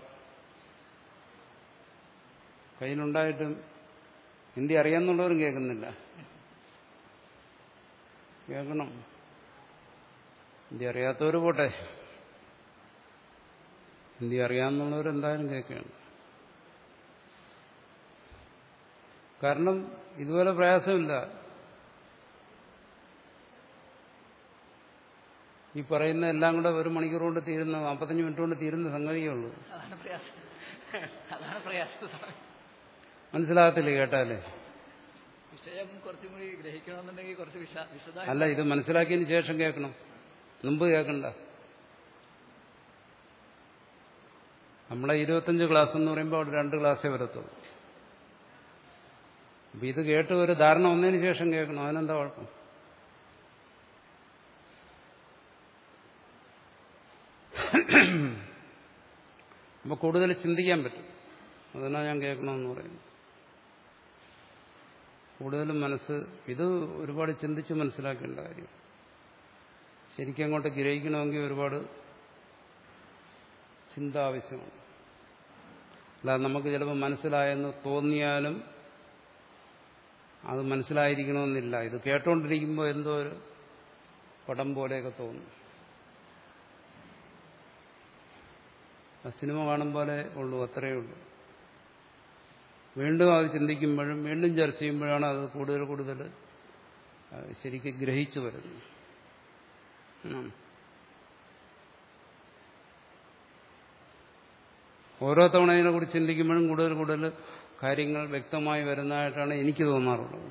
കയ്യിലുണ്ടായിട്ടും ഹിന്ദി അറിയാമെന്നുള്ളവരും കേൾക്കുന്നില്ല. കേൾക്കണം. ഹിന്ദി അറിയാത്തവർ പോട്ടെ. ഹിന്ദി അറിയാമെന്നുള്ളവരെന്തായാലും കേൾക്കുകയാണ്. കാരണം ഇതുപോലെ പ്രയാസമില്ല. ഈ പറയുന്ന എല്ലാം കൂടെ ഒരു മണിക്കൂർ കൊണ്ട് തീരുന്ന നാൽപ്പത്തഞ്ച് മിനിറ്റ് കൊണ്ട് തീരുന്ന സംഗതിയേ ഉള്ളൂ. മനസ്സിലാകത്തില്ല കേട്ടാലേ? വിഷയം കുറച്ചും കൂടി ഗ്രഹിക്കണമെന്നുണ്ടെങ്കിൽ കുറച്ച് വിശ വിശദ അല്ല ഇത് മനസ്സിലാക്കിയതിന് ശേഷം കേൾക്കണം. മുമ്പ് കേൾക്കണ്ട. നമ്മളെ ഇരുപത്തഞ്ച് ക്ലാസ് എന്ന് പറയുമ്പോൾ അവിടെ രണ്ട് ക്ലാസ്സേ വരത്തുള്ളൂ. അപ്പൊ ഇത് കേട്ട് ഒരു ധാരണ വന്നതിന് ശേഷം കേൾക്കണം. അതിനെന്താ കുഴപ്പം അപ്പൊ കൂടുതൽ ചിന്തിക്കാൻ പറ്റും. അതിനാ ഞാൻ കേൾക്കണമെന്ന് പറയുന്നു കൂടുതലും മനസ്സ് ഇത് ഒരുപാട് ചിന്തിച്ച് മനസ്സിലാക്കേണ്ട കാര്യം. ശരിക്കും അങ്ങോട്ട് ഗ്രഹിക്കണമെങ്കിൽ ഒരുപാട് ചിന്ത ആവശ്യമാണ് അല്ലാതെ നമുക്ക് ചിലപ്പോൾ മനസ്സിലായെന്ന് തോന്നിയാലും അത് മനസ്സിലായിരിക്കണമെന്നില്ല. ഇത് കേട്ടുകൊണ്ടിരിക്കുമ്പോൾ എന്തോ ഒരു പടം പോലെയൊക്കെ തോന്നും. സിനിമ കാണും പോലെ ഉള്ളൂ അത്രയേ ഉള്ളൂ. വീണ്ടും അത് ചിന്തിക്കുമ്പോഴും വീണ്ടും ചർച്ച ചെയ്യുമ്പോഴാണ് അത് കൂടുതൽ കൂടുതൽ ശരിക്കും ഗ്രഹിച്ചു വരുന്നത്. ഓരോ തവണ ഇതിനെക്കുറിച്ച് ചിന്തിക്കുമ്പോഴും കൂടുതൽ കൂടുതൽ കാര്യങ്ങൾ വ്യക്തമായി വരുന്നതായിട്ടാണ് എനിക്ക് തോന്നാറുള്ളത്.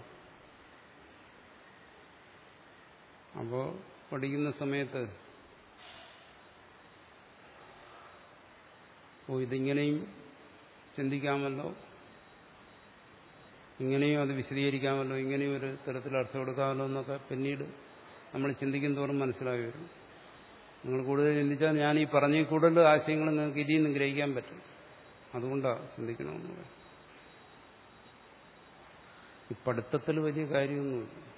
അപ്പോൾ പഠിക്കുന്ന സമയത്ത് ഓ ഇതിങ്ങനെയും ചിന്തിക്കാമല്ലോ. ഇങ്ങനെയും അത് വിശദീകരിക്കാമല്ലോ. ഇങ്ങനെയും ഒരു തരത്തിൽ അർത്ഥം കൊടുക്കാമല്ലോ എന്നൊക്കെ പിന്നീട് നമ്മൾ ചിന്തിക്കും തോറും മനസ്സിലായി വരും. നിങ്ങൾ കൂടുതൽ ചിന്തിച്ചാൽ ഞാൻ ഈ പറഞ്ഞ കൂടുതൽ ആശയങ്ങൾ നിങ്ങൾക്ക് ഇതിൽ നിന്ന് ഗ്രഹിക്കാൻ പറ്റും. അതുകൊണ്ടാണ് ചിന്തിക്കണമെന്ന് പറയാം ഈ പഠിത്തത്തിൽ വലിയ കാര്യമൊന്നുമില്ല.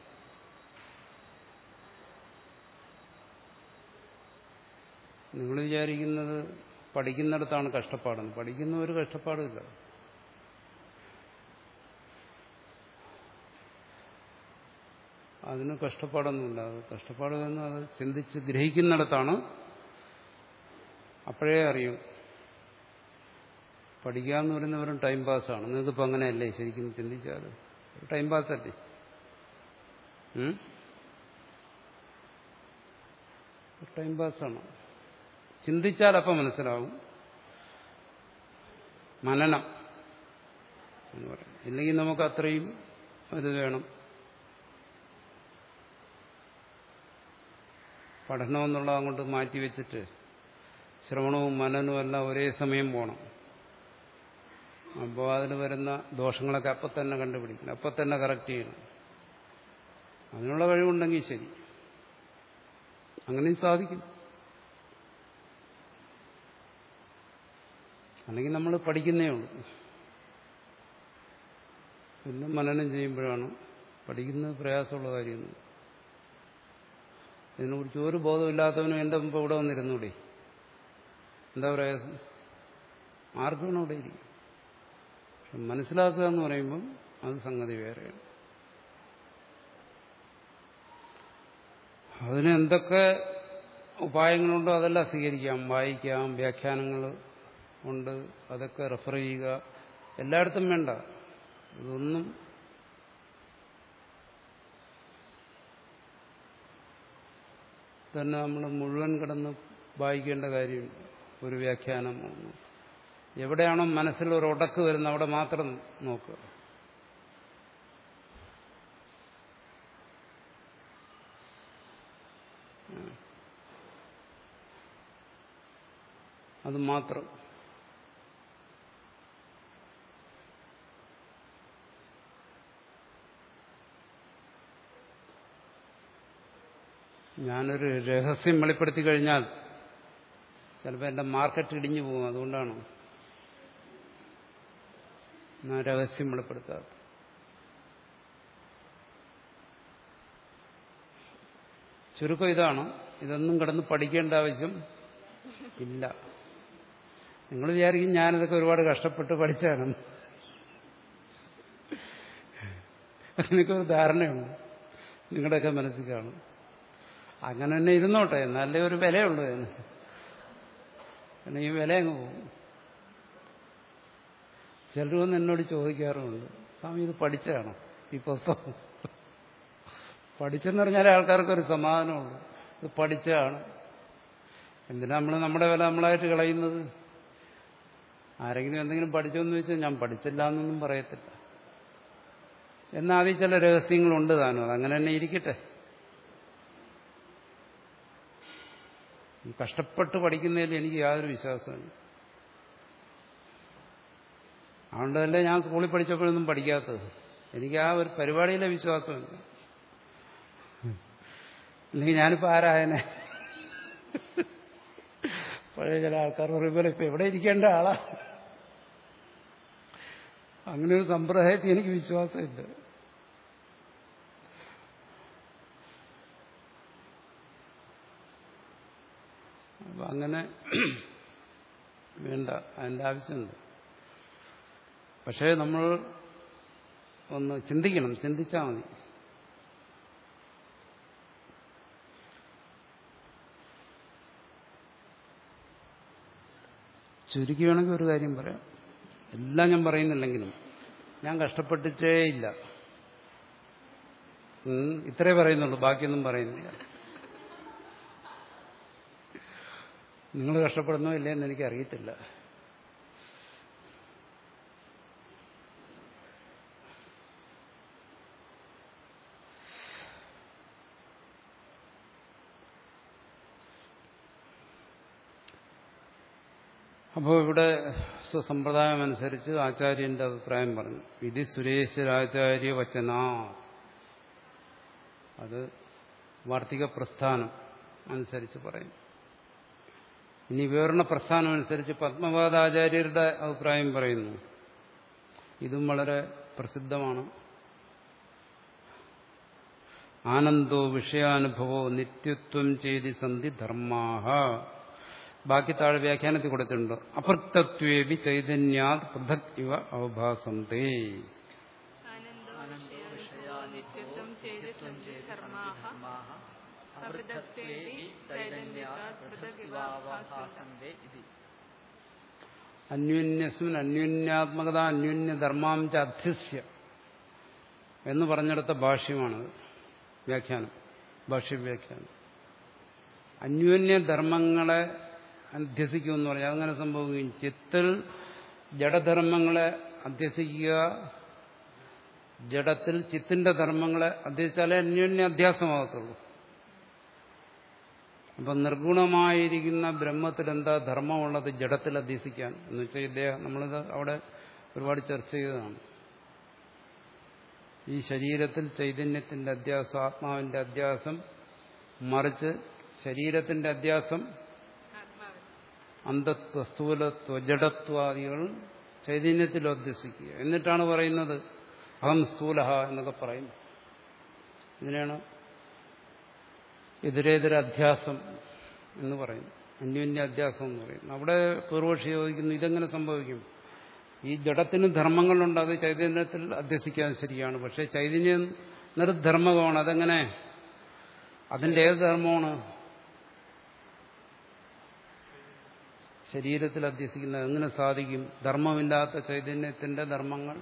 നിങ്ങൾ വിചാരിക്കുന്നത് പഠിക്കുന്നിടത്താണ് കഷ്ടപ്പാടെന്ന്. പഠിക്കുന്ന ഒരു കഷ്ടപ്പാടുമില്ല. അതിന് കഷ്ടപ്പാടൊന്നുമില്ല. അത് കഷ്ടപ്പാട് എന്ന് അത് ചിന്തിച്ച് ഗ്രഹിക്കുന്നിടത്താണ് അപ്പോഴേ അറിയും. പഠിക്കുക എന്ന് പറയുന്ന ടൈം പാസ്സാണ് നിങ്ങൾക്കിപ്പോൾ അങ്ങനെയല്ലേ ശരിക്കും ചിന്തിച്ചാൽ ടൈം പാസ്സല്ലേ ടൈം പാസ്സാണ് ചിന്തിച്ചാൽ അപ്പം മനസ്സിലാവും. മനനം എന്ന് പറയും. ഇല്ലെങ്കിൽ നമുക്ക് അത്രയും ഇത് വേണം. പഠനം എന്നുള്ളത് അങ്ങോട്ട് മാറ്റിവെച്ചിട്ട് ശ്രവണവും മനനവും എല്ലാം ഒരേ സമയം പോകണം അപ്പോൾ അതിന് വരുന്ന ദോഷങ്ങളൊക്കെ അപ്പം തന്നെ കണ്ടുപിടിക്കണം. അപ്പം തന്നെ കറക്റ്റ് ചെയ്യണം. അതിനുള്ള കഴിവുണ്ടെങ്കിൽ ശരി. അങ്ങനെയും സാധിക്കും. അല്ലെങ്കിൽ നമ്മൾ പഠിക്കുന്നേ ഉള്ളൂ. പിന്നെ മനനം ചെയ്യുമ്പോഴാണ് പഠിക്കുന്നത് പ്രയാസമുള്ള കാര്യമൊന്നും. ഇതിനെക്കുറിച്ച് ഒരു ബോധമില്ലാത്തവനും എന്റെ മുമ്പ് ഇവിടെ വന്നിരുന്നൂടെ? എന്താ പ്രയാസം ആർക്കും അവിടെ ഇരിക്കും മനസ്സിലാക്കുക എന്ന് പറയുമ്പം അത് സംഗതി വേറെയാണ്. അതിന് എന്തൊക്കെ ഉപായങ്ങളുണ്ടോ അതെല്ലാം സ്വീകരിക്കാം. വായിക്കാം വ്യാഖ്യാനങ്ങൾ ഉണ്ട് അതൊക്കെ റെഫർ ചെയ്യുക. എല്ലായിടത്തും വേണ്ട. ഇതൊന്നും തന്നെ നമ്മൾ മുഴുവൻ കിടന്ന് വായിക്കേണ്ട കാര്യം ഒരു വ്യാഖ്യാനം എവിടെയാണോ മനസ്സിൽ ഒരു ഉടക്ക് വരുന്നത് അവിടെ മാത്രം നോക്കുക അത് മാത്രം. ഞാനൊരു രഹസ്യം വെളിപ്പെടുത്തി കഴിഞ്ഞാൽ ചിലപ്പോൾ എന്റെ മാർക്കറ്റ് ഇടിഞ്ഞു പോകും അതുകൊണ്ടാണ് ഞാൻ രഹസ്യം വെളിപ്പെടുത്താറ്. ചുരുക്കം ഇതാണ്. ഇതൊന്നും കിടന്ന് പഠിക്കേണ്ട ആവശ്യം ഇല്ല. നിങ്ങൾ വിചാരിക്കും ഞാനിതൊക്കെ ഒരുപാട് കഷ്ടപ്പെട്ട് പഠിച്ചാണ്. എനിക്കൊരു ധാരണയുണ്ട്. നിങ്ങളുടെയൊക്കെ മനസ്സിൽ കാണും. അങ്ങനെ തന്നെ ഇരുന്നോട്ടെ എന്നാലേ ഒരു വിലയുള്ളൂ അതിന്. കാരണം ഈ വില അങ്ങ് പോകും. ചിലർ വന്ന് എന്നോട് ചോദിക്കാറുമുണ്ട് സ്വാമി ഇത് പഠിച്ചതാണോ ഈ പുസ്തകം? പഠിച്ചെന്ന് പറഞ്ഞാൽ ആൾക്കാർക്കൊരു സമാധാനമുള്ളൂ. ഇത് പഠിച്ചതാണ്. എന്തിനാ നമ്മൾ നമ്മുടെ വില നമ്മളായിട്ട് കളയുന്നത്? ആരെങ്കിലും എന്തെങ്കിലും പഠിച്ചോന്ന് ചോദിച്ചാൽ ഞാൻ പഠിച്ചില്ല എന്നൊന്നും പറയത്തില്ല. എന്നാൽ അതിൽ ചില രഹസ്യങ്ങളുണ്ട് താനും അതങ്ങനെ തന്നെ ഇരിക്കട്ടെ. കഷ്ടപ്പെട്ട് പഠിക്കുന്നതിൽ എനിക്ക് യാതൊരു വിശ്വാസമില്ല അതുകൊണ്ടല്ലേ ഞാൻ സ്കൂളിൽ പഠിച്ചപ്പോഴൊന്നും പഠിക്കാത്തത്. എനിക്ക് ആ ഒരു പരിപാടിയിലെ വിശ്വാസമില്ല. അല്ലെങ്കിൽ ഞാനിപ്പോൾ ആരായനെ? പഴയ ചില ആൾക്കാർ പറയുമ്പോൾ ഇപ്പം എവിടെ ഇരിക്കേണ്ട ആളാ? അങ്ങനെ ഒരു സമ്പ്രദായത്തിൽ എനിക്ക് വിശ്വാസമില്ല. അപ്പൊ അങ്ങനെ വേണ്ട അതിന്റെ ആവശ്യമുണ്ട്. പക്ഷേ നമ്മൾ ഒന്ന് ചിന്തിക്കണം ചിന്തിച്ചാൽ മതി. ചുരുക്കി വേണമെങ്കിൽ ഒരു കാര്യം പറയാം. എല്ലാം ഞാൻ പറയുന്നില്ലെങ്കിലും ഞാൻ കഷ്ടപ്പെട്ടിട്ടേ ഇല്ല. ഇത്രേ പറയുന്നുള്ളൂ ബാക്കിയൊന്നും പറയുന്നില്ല. നിങ്ങൾ കഷ്ടപ്പെടുന്നോ ഇല്ലയെന്ന് എന്ന് എനിക്ക് അറിയത്തില്ല അപ്പോൾ ഇവിടെ സ്വസമ്പ്രദായം അനുസരിച്ച് ആചാര്യന്റെ അഭിപ്രായം പറഞ്ഞു. വിധി സുരേശ്വരാചാര്യ വചന അത് വാർത്തിക പ്രസ്ഥാനം അനുസരിച്ച് പറയും. ഇനി വിവരണ പ്രസ്ഥാനം അനുസരിച്ച് പത്മപാദാചാര്യരുടെ അഭിപ്രായം പറയുന്നു. ഇതും വളരെ പ്രസിദ്ധമാണ്. ആനന്ദോ വിഷയാനുഭവോ നിത്യത്വം ചെയ്തി സന്ധി ധർമാഹ. ബാക്കി താഴെ വ്യാഖ്യാനത്തിൽ കൊടുത്തിട്ടുണ്ട്. അപൃത്തത്വേ ചൈതന്യാത് പൃഥക് ഇവ അവഭാസന്തേ ആനന്ദോ വിഷയാ നിത്യത്വം ചെയ്തിത്വം ധർമാഹ അപൃഥക്ത്വേപി ചൈതന്യാത് പൃഥഗിവാഭാസന്തേ ഇതി അന്യോന്യസ്മിൻ അന്യോന്യാത്മകത അന്യോന്യധർമാം ച അധ്യസ്യ എന്ന് പറഞ്ഞെടുത്ത ഭാഷ്യമാണത് വ്യാഖ്യാനം ഭാഷ്യ ഭാഷ്യവ്യാഖ്യാനം. അന്യോന്യധർമ്മങ്ങളെ അധ്യസിക്കുമെന്ന് പറഞ്ഞാൽ അങ്ങനെ സംഭവിക്കും ചിത്തിൽ ജഡധർമ്മങ്ങളെ അധ്യസിക്കുക ജഡത്തിൽ ചിത്തിന്റെ ധർമ്മങ്ങളെ അധ്യസിച്ചാലേ അന്യോന്യ അധ്യാസമാകത്തുള്ളൂ അപ്പൊ നിർഗുണമായിരിക്കുന്ന ബ്രഹ്മത്തിൽ എന്താ ധർമ്മമുള്ളത് ജഡത്തിൽ അധ്യസിക്കാൻ എന്ന് വെച്ചാൽ ഇദ്ദേഹം നമ്മളിത് അവിടെ ഒരുപാട് ചർച്ച ചെയ്തതാണ്. ഈ ശരീരത്തിൽ ചൈതന്യത്തിന്റെ അധ്യാസം ആത്മാവിന്റെ അധ്യാസം മറിച്ച് ശരീരത്തിന്റെ അധ്യാസം അന്ധത്വ സ്ഥൂലത്വ ജഡത്വാദികൾ ചൈതന്യത്തിൽ അധ്യസിക്കുക. എന്നിട്ടാണ് പറയുന്നത് അഹം സ്ഥൂലഹ എന്നൊക്കെ പറയുന്നു ഇതിനാണ് എതിരേതര അധ്യാസം എന്ന് പറയുന്നു അന്യോന്യ അധ്യാസം എന്ന് പറയുന്നു അവിടെ പൂർവക്ഷി ചോദിക്കുന്നു ഇതെങ്ങനെ സംഭവിക്കും? ഈ ജഡത്തിന് ധർമ്മങ്ങളുണ്ട് അത് ചൈതന്യത്തിൽ അധ്യസിക്കാൻ ശരിയാണ്. പക്ഷെ ചൈതന്യം നിർധർമ്മമാണ്. അതെങ്ങനെ? അതിന്റെ ഏത് ധർമ്മമാണ്? ശരീരത്തിൽ അധ്യസിക്കുന്നത് എങ്ങനെ സാധിക്കും? ധർമ്മമില്ലാത്ത ചൈതന്യത്തിന്റെ ധർമ്മങ്ങൾ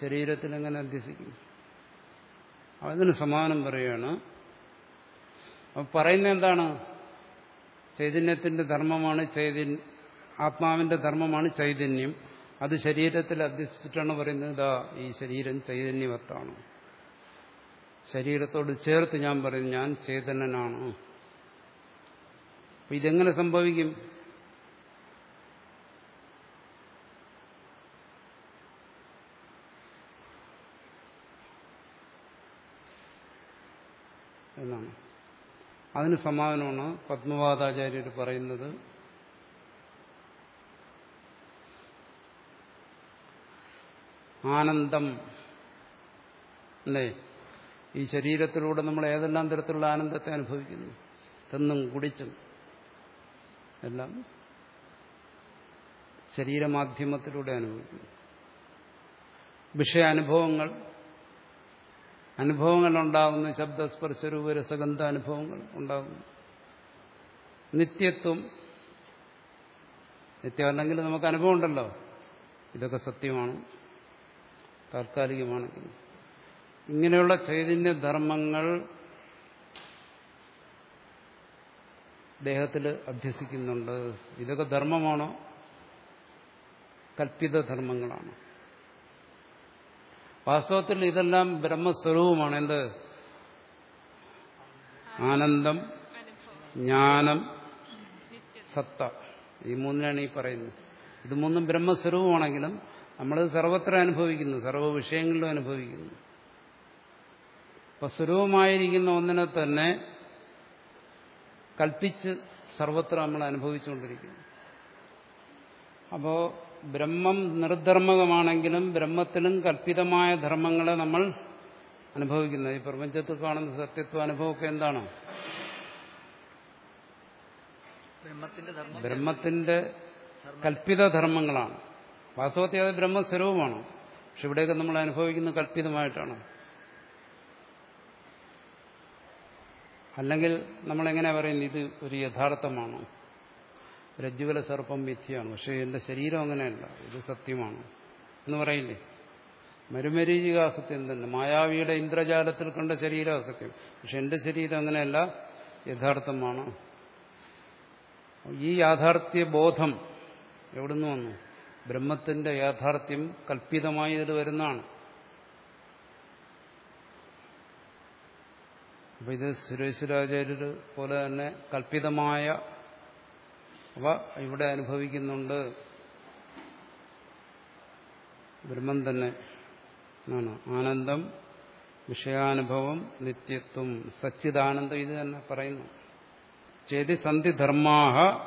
ശരീരത്തിൽ എങ്ങനെ അധ്യസിക്കും? അതിന് സമാനം പറയുകയാണ് അപ്പൊ പറയുന്നത് എന്താണ്? ചൈതന്യത്തിന്റെ ധർമ്മമാണ് ചൈതന്യം ആത്മാവിന്റെ ധർമ്മമാണ് ചൈതന്യം. അത് ശരീരത്തിൽ അധ്യസിച്ചിട്ടാണ് പറയുന്നത് ഈ ശരീരം ചൈതന്യവത്താണ്. ശരീരത്തോട് ചേർത്ത് ഞാൻ പറയുന്നു ഞാൻ ചേതനനാണ് ഇതെങ്ങനെ സംഭവിക്കും എന്നാണ് അതിന് സമാനമാണ് പത്മവാദാചാര്യർ പറയുന്നത്. ആനന്ദം. അല്ലേ? ഈ ശരീരത്തിലൂടെ നമ്മൾ ഏതെല്ലാം തരത്തിലുള്ള ആനന്ദത്തെ അനുഭവിക്കുന്നു? തിന്നും കുടിച്ചും. എല്ലാം ശരീരമാധ്യമത്തിലൂടെ അനുഭവിക്കുന്നു. വിഷയാനുഭവങ്ങൾ അനുഭവങ്ങൾ ഉണ്ടാകുന്നു ശബ്ദസ്പർശ രൂപരസഗന്ധ അനുഭവങ്ങൾ ഉണ്ടാകുന്നു നിത്യത്വം. നിത്യമല്ലെങ്കിൽ നമുക്ക് അനുഭവം ഉണ്ടല്ലോ ഇതൊക്കെ സത്യമാണ്. താൽക്കാലികമാണെങ്കിൽ ഇങ്ങനെയുള്ള ചൈതന്യധർമ്മങ്ങൾ ദേഹത്തിൽ അഭ്യസിക്കുന്നുണ്ട്. ഇതൊക്കെ ധർമ്മമാണോ? കൽപ്പിത ധർമ്മങ്ങളാണ്? വാസ്തവത്തിൽ ഇതെല്ലാം ബ്രഹ്മസ്വരൂപമാണ്. എന്ത്? ആനന്ദം ജ്ഞാനം സത്ത. ഈ മൂന്നിനാണ് ഈ പറയുന്നത്. ഇത് മൂന്നും ബ്രഹ്മസ്വരൂപമാണെങ്കിലും നമ്മൾ സർവത്ര അനുഭവിക്കുന്നു സർവ വിഷയങ്ങളിലും അനുഭവിക്കുന്നു. അപ്പൊ സ്വരൂപമായിരിക്കുന്ന ഒന്നിനെ തന്നെ കൽപ്പിച്ച് സർവത്ര നമ്മൾ അനുഭവിച്ചുകൊണ്ടിരിക്കുന്നു. അപ്പോ ബ്രഹ്മം നിർധർമ്മകമാണെങ്കിലും ബ്രഹ്മത്തിലും കൽപ്പിതമായ ധർമ്മങ്ങളെ നമ്മൾ അനുഭവിക്കുന്നത്. ഈ പ്രപഞ്ചത്തിൽ കാണുന്ന സത്യത്വ അനുഭവമൊക്കെ എന്താണ്? ബ്രഹ്മത്തിന്റെ കൽപ്പിത ധർമ്മങ്ങളാണ്. വാസ്തവത്തിൽ അത് ബ്രഹ്മസ്വരൂപമാണ്. പക്ഷെ ഇവിടെയൊക്കെ നമ്മൾ അനുഭവിക്കുന്നത് കൽപ്പിതമായിട്ടാണ്. അല്ലെങ്കിൽ നമ്മളെങ്ങനെ പറയുന്നത്? ഇത് ഒരു യഥാർത്ഥമാണ്. രജ്ജുവല സർപ്പം മിഥ്യയാണ്. പക്ഷെ എന്റെ ശരീരം അങ്ങനെയല്ല. ഇത് സത്യമാണ്. എന്ന് പറയില്ലേ? മരുമരീചിക അസത്യം തന്നെ മായാവിയുടെ ഇന്ദ്രജാലത്തിൽ കണ്ട ശരീരം അസത്യം പക്ഷെ എന്റെ ശരീരം അങ്ങനെയല്ല. യഥാർത്ഥമാണ്. ഈ യാഥാർത്ഥ്യ ബോധം എവിടുന്ന് വന്നു? ബ്രഹ്മത്തിന്റെ യാഥാർത്ഥ്യം കൽപ്പിതമായി ഇതിൽ വരുന്നതാണ്. അപ്പൊ ഇത് സുരേശ്വരാചാര്യർ പോലെ തന്നെ കൽപ്പിതമായ അവ ഇവിടെ അനുഭവിക്കുന്നുണ്ട്. ബ്രഹ്മം തന്നെ. ആനന്ദം വിഷയാനുഭവം നിത്യത്വം. സച്ചിദാനന്ദം ഇത് തന്നെ പറയുന്നു. ചേതി സന്ധി ധർമാഹ.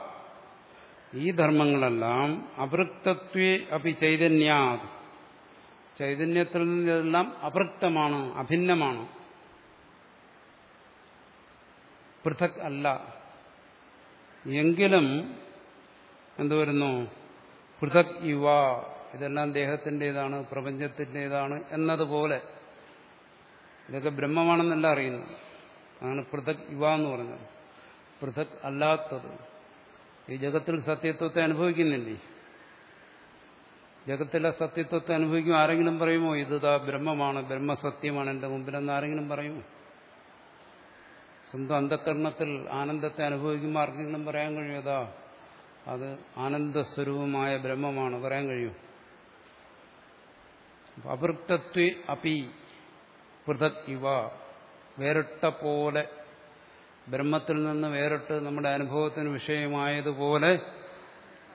ഈ ധർമ്മങ്ങളെല്ലാം അപൃക്തത്വേ അഭി ചൈതന്യാ ചൈതന്യത്തിൽ നിന്നെല്ലാം അപൃക്തമാണ് അഭിന്നമാണ്. പൃഥക് അല്ല. എങ്കിലും എന്തു വരുന്നു പൃഥക് യുവ ഇതെല്ലാം ദേഹത്തിന്റെതാണ് പ്രപഞ്ചത്തിന്റെതാണ് എന്നതുപോലെ. ഇതൊക്കെ ബ്രഹ്മമാണെന്നല്ല അറിയുന്നു അതാണ് പൃഥക് യുവ എന്ന് പറഞ്ഞത്. പൃഥക് അല്ലാത്തത്. ഈ ജഗത്തിൽ സത്യത്വത്തെ അനുഭവിക്കുന്നില്ലേ? ജഗത്തിലെ സത്യത്വത്തെ അനുഭവിക്കും ആരെങ്കിലും പറയുമോ ഇത് ദാ ബ്രഹ്മമാണ് ബ്രഹ്മസത്യമാണ് എന്റെ മുമ്പിലെന്ന് ആരെങ്കിലും പറയുമോ? സ്വന്തം അന്ധകരണത്തിൽ ആനന്ദത്തെ അനുഭവിക്കുമ്പോൾ ആർക്കെങ്കിലും പറയാൻ കഴിയുമതാ അത് ആനന്ദസ്വരൂപമായ ബ്രഹ്മമാണ്. പറയാൻ കഴിയും. അപൃക്തത്വ അപി പൃഥക് ഇവ. വേറിട്ട പോലെ ബ്രഹ്മത്തിൽ നിന്ന് വേറിട്ട് നമ്മുടെ അനുഭവത്തിന് വിഷയമായതുപോലെ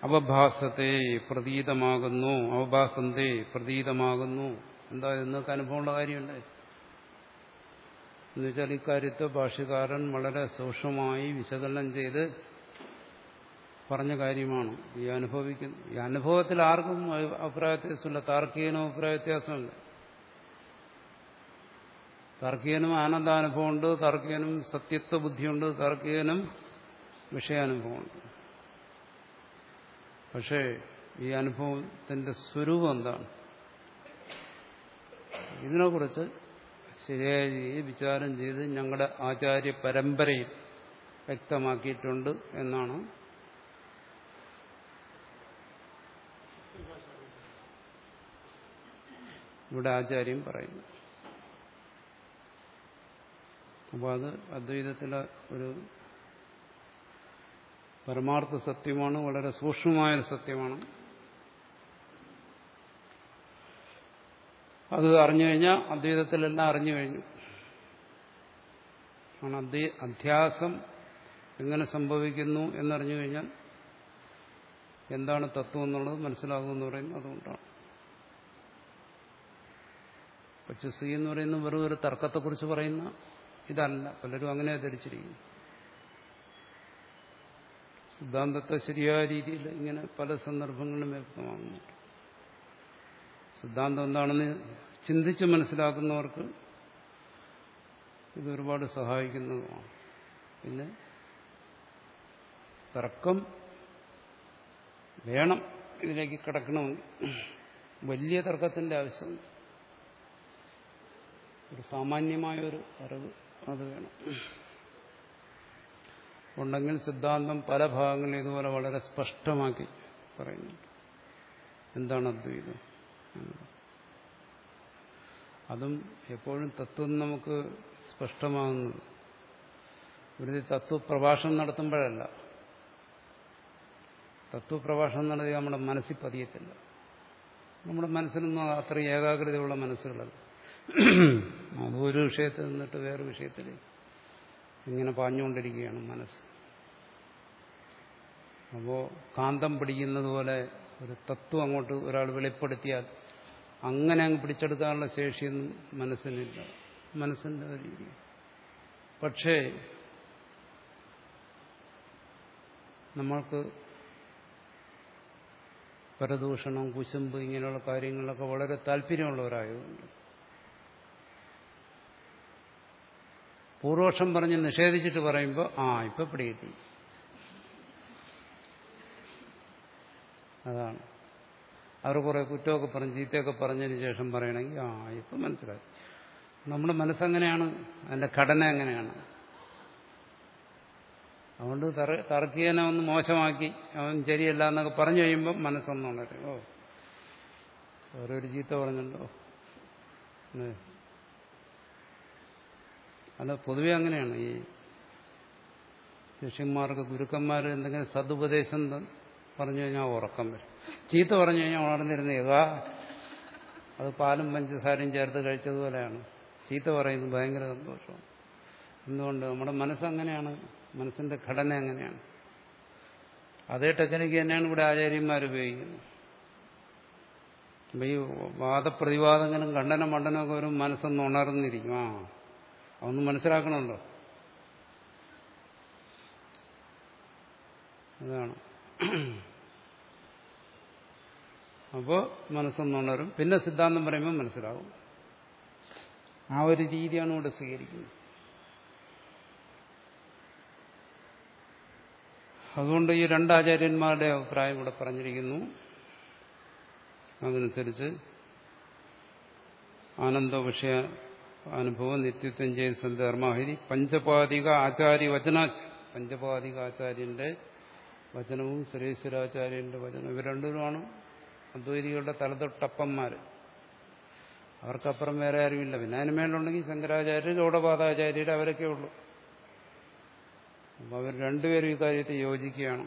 അവഭാസത്തെ പ്രതീതമാകുന്നു. അവഭാസത്തെ പ്രതീതമാകുന്നു. എന്താ എന്നൊക്കെ അനുഭവമുള്ള കാര്യമുണ്ട്? എന്നുവെച്ചാൽ ഇക്കാര്യത്തെ ഭാഷകാരൻ വളരെ സൂക്ഷ്മമായി വിശകലനം ചെയ്ത് പറഞ്ഞ കാര്യമാണ്. ഈ അനുഭവിക്കുന്നു ഈ അനുഭവത്തിൽ ആർക്കും അഭിപ്രായ വ്യത്യാസമില്ല താർക്കികനും അഭിപ്രായ വ്യത്യാസമില്ല താർക്കികനും ആനന്ദാനുഭവമുണ്ട് താർക്കികനും സത്യത്വ ബുദ്ധിയുണ്ട് താർക്കികനും വിഷയാനുഭവമുണ്ട്. പക്ഷേ ഈ അനുഭവത്തിന്റെ സ്വരൂപം എന്താണ്? ഇതിനെക്കുറിച്ച് ശരിയായ രീതിയിൽ വിചാരം ചെയ്ത് ഞങ്ങളുടെ ആചാര്യ പരമ്പരയിൽ വ്യക്തമാക്കിയിട്ടുണ്ട് എന്നാണ് ഇവിടെ ആചാര്യം പറയുന്നു. അപ്പോൾ അത് അദ്വൈതത്തിലെ ഒരു പരമാർത്ഥ സത്യമാണ് വളരെ സൂക്ഷ്മമായൊരു സത്യമാണ്. അത് അറിഞ്ഞു കഴിഞ്ഞാൽ അദ്വൈതത്തിലെല്ലാം അറിഞ്ഞു കഴിഞ്ഞു. ആണ് അദ്വൈ അധ്യാസം എങ്ങനെ സംഭവിക്കുന്നു എന്നറിഞ്ഞു കഴിഞ്ഞാൽ എന്താണ് തത്വം എന്നുള്ളത് മനസ്സിലാകുമെന്ന് പറയുന്നത് അതുകൊണ്ടാണ്. പച്ചസ്ത്രീ എന്ന് പറയുന്ന വെറും ഒരു തർക്കത്തെക്കുറിച്ച് പറയുന്ന ഇതല്ല. പലരും അങ്ങനെ ധരിച്ചിരിക്കുന്നു. സിദ്ധാന്തത്തെ ശരിയായ രീതിയിൽ ഇങ്ങനെ പല സന്ദർഭങ്ങളിലും വ്യക്തമാകുന്നുണ്ട്. സിദ്ധാന്തം എന്താണെന്ന് ചിന്തിച്ച് മനസ്സിലാക്കുന്നവർക്ക് ഇത് ഒരുപാട് സഹായിക്കുന്നതുമാണ്. പിന്നെ തർക്കം വേണം ഇതിലേക്ക് കിടക്കണമെങ്കിൽ വലിയ തർക്കത്തിന്റെ ആവശ്യം ഒരു സാമാന്യമായ ഒരു അറിവ് അത് വേണം. ഉണ്ടെങ്കിൽ സിദ്ധാന്തം പല ഭാഗങ്ങളിൽ ഇതുപോലെ വളരെ സ്പഷ്ടമാക്കി പറയുന്നു. എന്താണ് അദ്വൈതം? അതും എപ്പോഴും തത്വം നമുക്ക് സ്പഷ്ടമാകുന്നത് ഒരു തത്വപ്രഭാഷണം നടത്തുമ്പോഴല്ല. തത്വപ്രഭാഷണം നടത്തി നമ്മുടെ മനസ്സിൽ പതിയത്തില്ല. നമ്മുടെ മനസ്സിനൊന്നും അത്ര ഏകാഗ്രതയുള്ള മനസ്സുകളല്ല. അത് ഒരു വിഷയത്തിൽ നിന്നിട്ട് വേറെ വിഷയത്തിൽ ഇങ്ങനെ പാഞ്ഞുകൊണ്ടിരിക്കുകയാണ് മനസ്സ്. അപ്പോൾ കാന്തം പിടിക്കുന്നത് പോലെ ഒരു തത്വം അങ്ങോട്ട് ഒരാൾ വെളിപ്പെടുത്തിയാൽ അങ്ങനെ അങ്ങ് പിടിച്ചെടുക്കാനുള്ള ശേഷിയൊന്നും മനസ്സിനില്ല. മനസ്സിന്റെ ഒരു രീതി. പക്ഷേ നമ്മൾക്ക് പരദൂഷണം കുശുമ്പ് ഇങ്ങനെയുള്ള കാര്യങ്ങളിലൊക്കെ വളരെ താല്പര്യമുള്ളവരായതുകൊണ്ട് പൂർവോഷം പറഞ്ഞ് നിഷേധിച്ചിട്ട് പറയുമ്പോൾ ആ ഇപ്പൊ പിടികിട്ടി അതാണ്. അവർ കുറെ കുറ്റമൊക്കെ പറഞ്ഞ് ചീത്തയൊക്കെ പറഞ്ഞതിന് ശേഷം പറയണമെങ്കിൽ ആ ഇപ്പം മനസ്സിലായി. നമ്മുടെ മനസ്സെങ്ങനെയാണ്? അതിന്റെ ഘടന എങ്ങനെയാണ്? അതുകൊണ്ട് തർക്കീയനെ ഒന്ന് മോശമാക്കി അവൻ ശരിയല്ല എന്നൊക്കെ പറഞ്ഞു കഴിയുമ്പോൾ മനസ്സൊന്നും ഓ ഓരോരു ചീത്ത പറഞ്ഞല്ലോ അല്ല പൊതുവെ അങ്ങനെയാണ്. ഈ ശിഷ്യന്മാർക്ക് ഗുരുക്കന്മാർ എന്തെങ്കിലും സതുപദേശം പറഞ്ഞു കഴിഞ്ഞാൽ ഉറക്കം വരും. ചീത്ത പറഞ്ഞു കഴിഞ്ഞാൽ ഉണർന്നിരുന്നേകാ അത് പാലും പഞ്ചസാരയും ചേർത്ത് കഴിച്ചതുപോലെയാണ് ചീത്ത പറയുന്നത് ഭയങ്കര സന്തോഷമാണ്. എന്തുകൊണ്ട്? നമ്മുടെ മനസ്സങ്ങനെയാണ്. മനസ്സിന്റെ ഘടന അങ്ങനെയാണ്. അതേ ടെക്നിക്ക് തന്നെയാണ് ഇവിടെ ആചാര്യന്മാർ ഉപയോഗിക്കുന്നത് അപ്പം ഈ വാദപ്രതിവാദങ്ങളും ഖണ്ഡന മണ്ഡനമൊക്കെ വരും മനസ്സൊന്ന് ഉണർന്നിരിക്കും. ആ. അതൊന്ന് മനസ്സിലാക്കണമല്ലോ. അതാണ്. അപ്പോൾ മനസ്സൊന്നുണരും പിന്നെ സിദ്ധാന്തം പറയുമ്പോൾ മനസ്സിലാവും. ആ ഒരു രീതിയാണ് ഇവിടെ സ്വീകരിക്കുന്നത്. അതുകൊണ്ട് ഈ രണ്ടാചാര്യന്മാരുടെ അഭിപ്രായം ഇവിടെ പറഞ്ഞിരിക്കുന്നു. അതനുസരിച്ച് ആനന്ദ വിഷയ അനുഭവം നിത്യത്വം ചെയ്ത് സന്ധർമാഹിരി പഞ്ചപാതിക ആചാര്യ വചന പഞ്ചപാതിക ആചാര്യന്റെ വചനവും ശ്രീശ്വരാചാര്യന്റെ വചനം ഇവർ രണ്ടുപേരുമാണ് അദ്വൈതികളുടെ തലതൊട്ടപ്പന്മാർ. അവർക്കപ്പുറം വേറെ ആരുമില്ല. പിന്നെ അതിന് മേലുണ്ടെങ്കിൽ ശങ്കരാചാര്യർ ഗൗഡപാദാചാര്യർ അവരൊക്കെ ഉള്ളൂ അപ്പം അവർ രണ്ടുപേരും ഈ കാര്യത്തെ യോജിക്കുകയാണ്.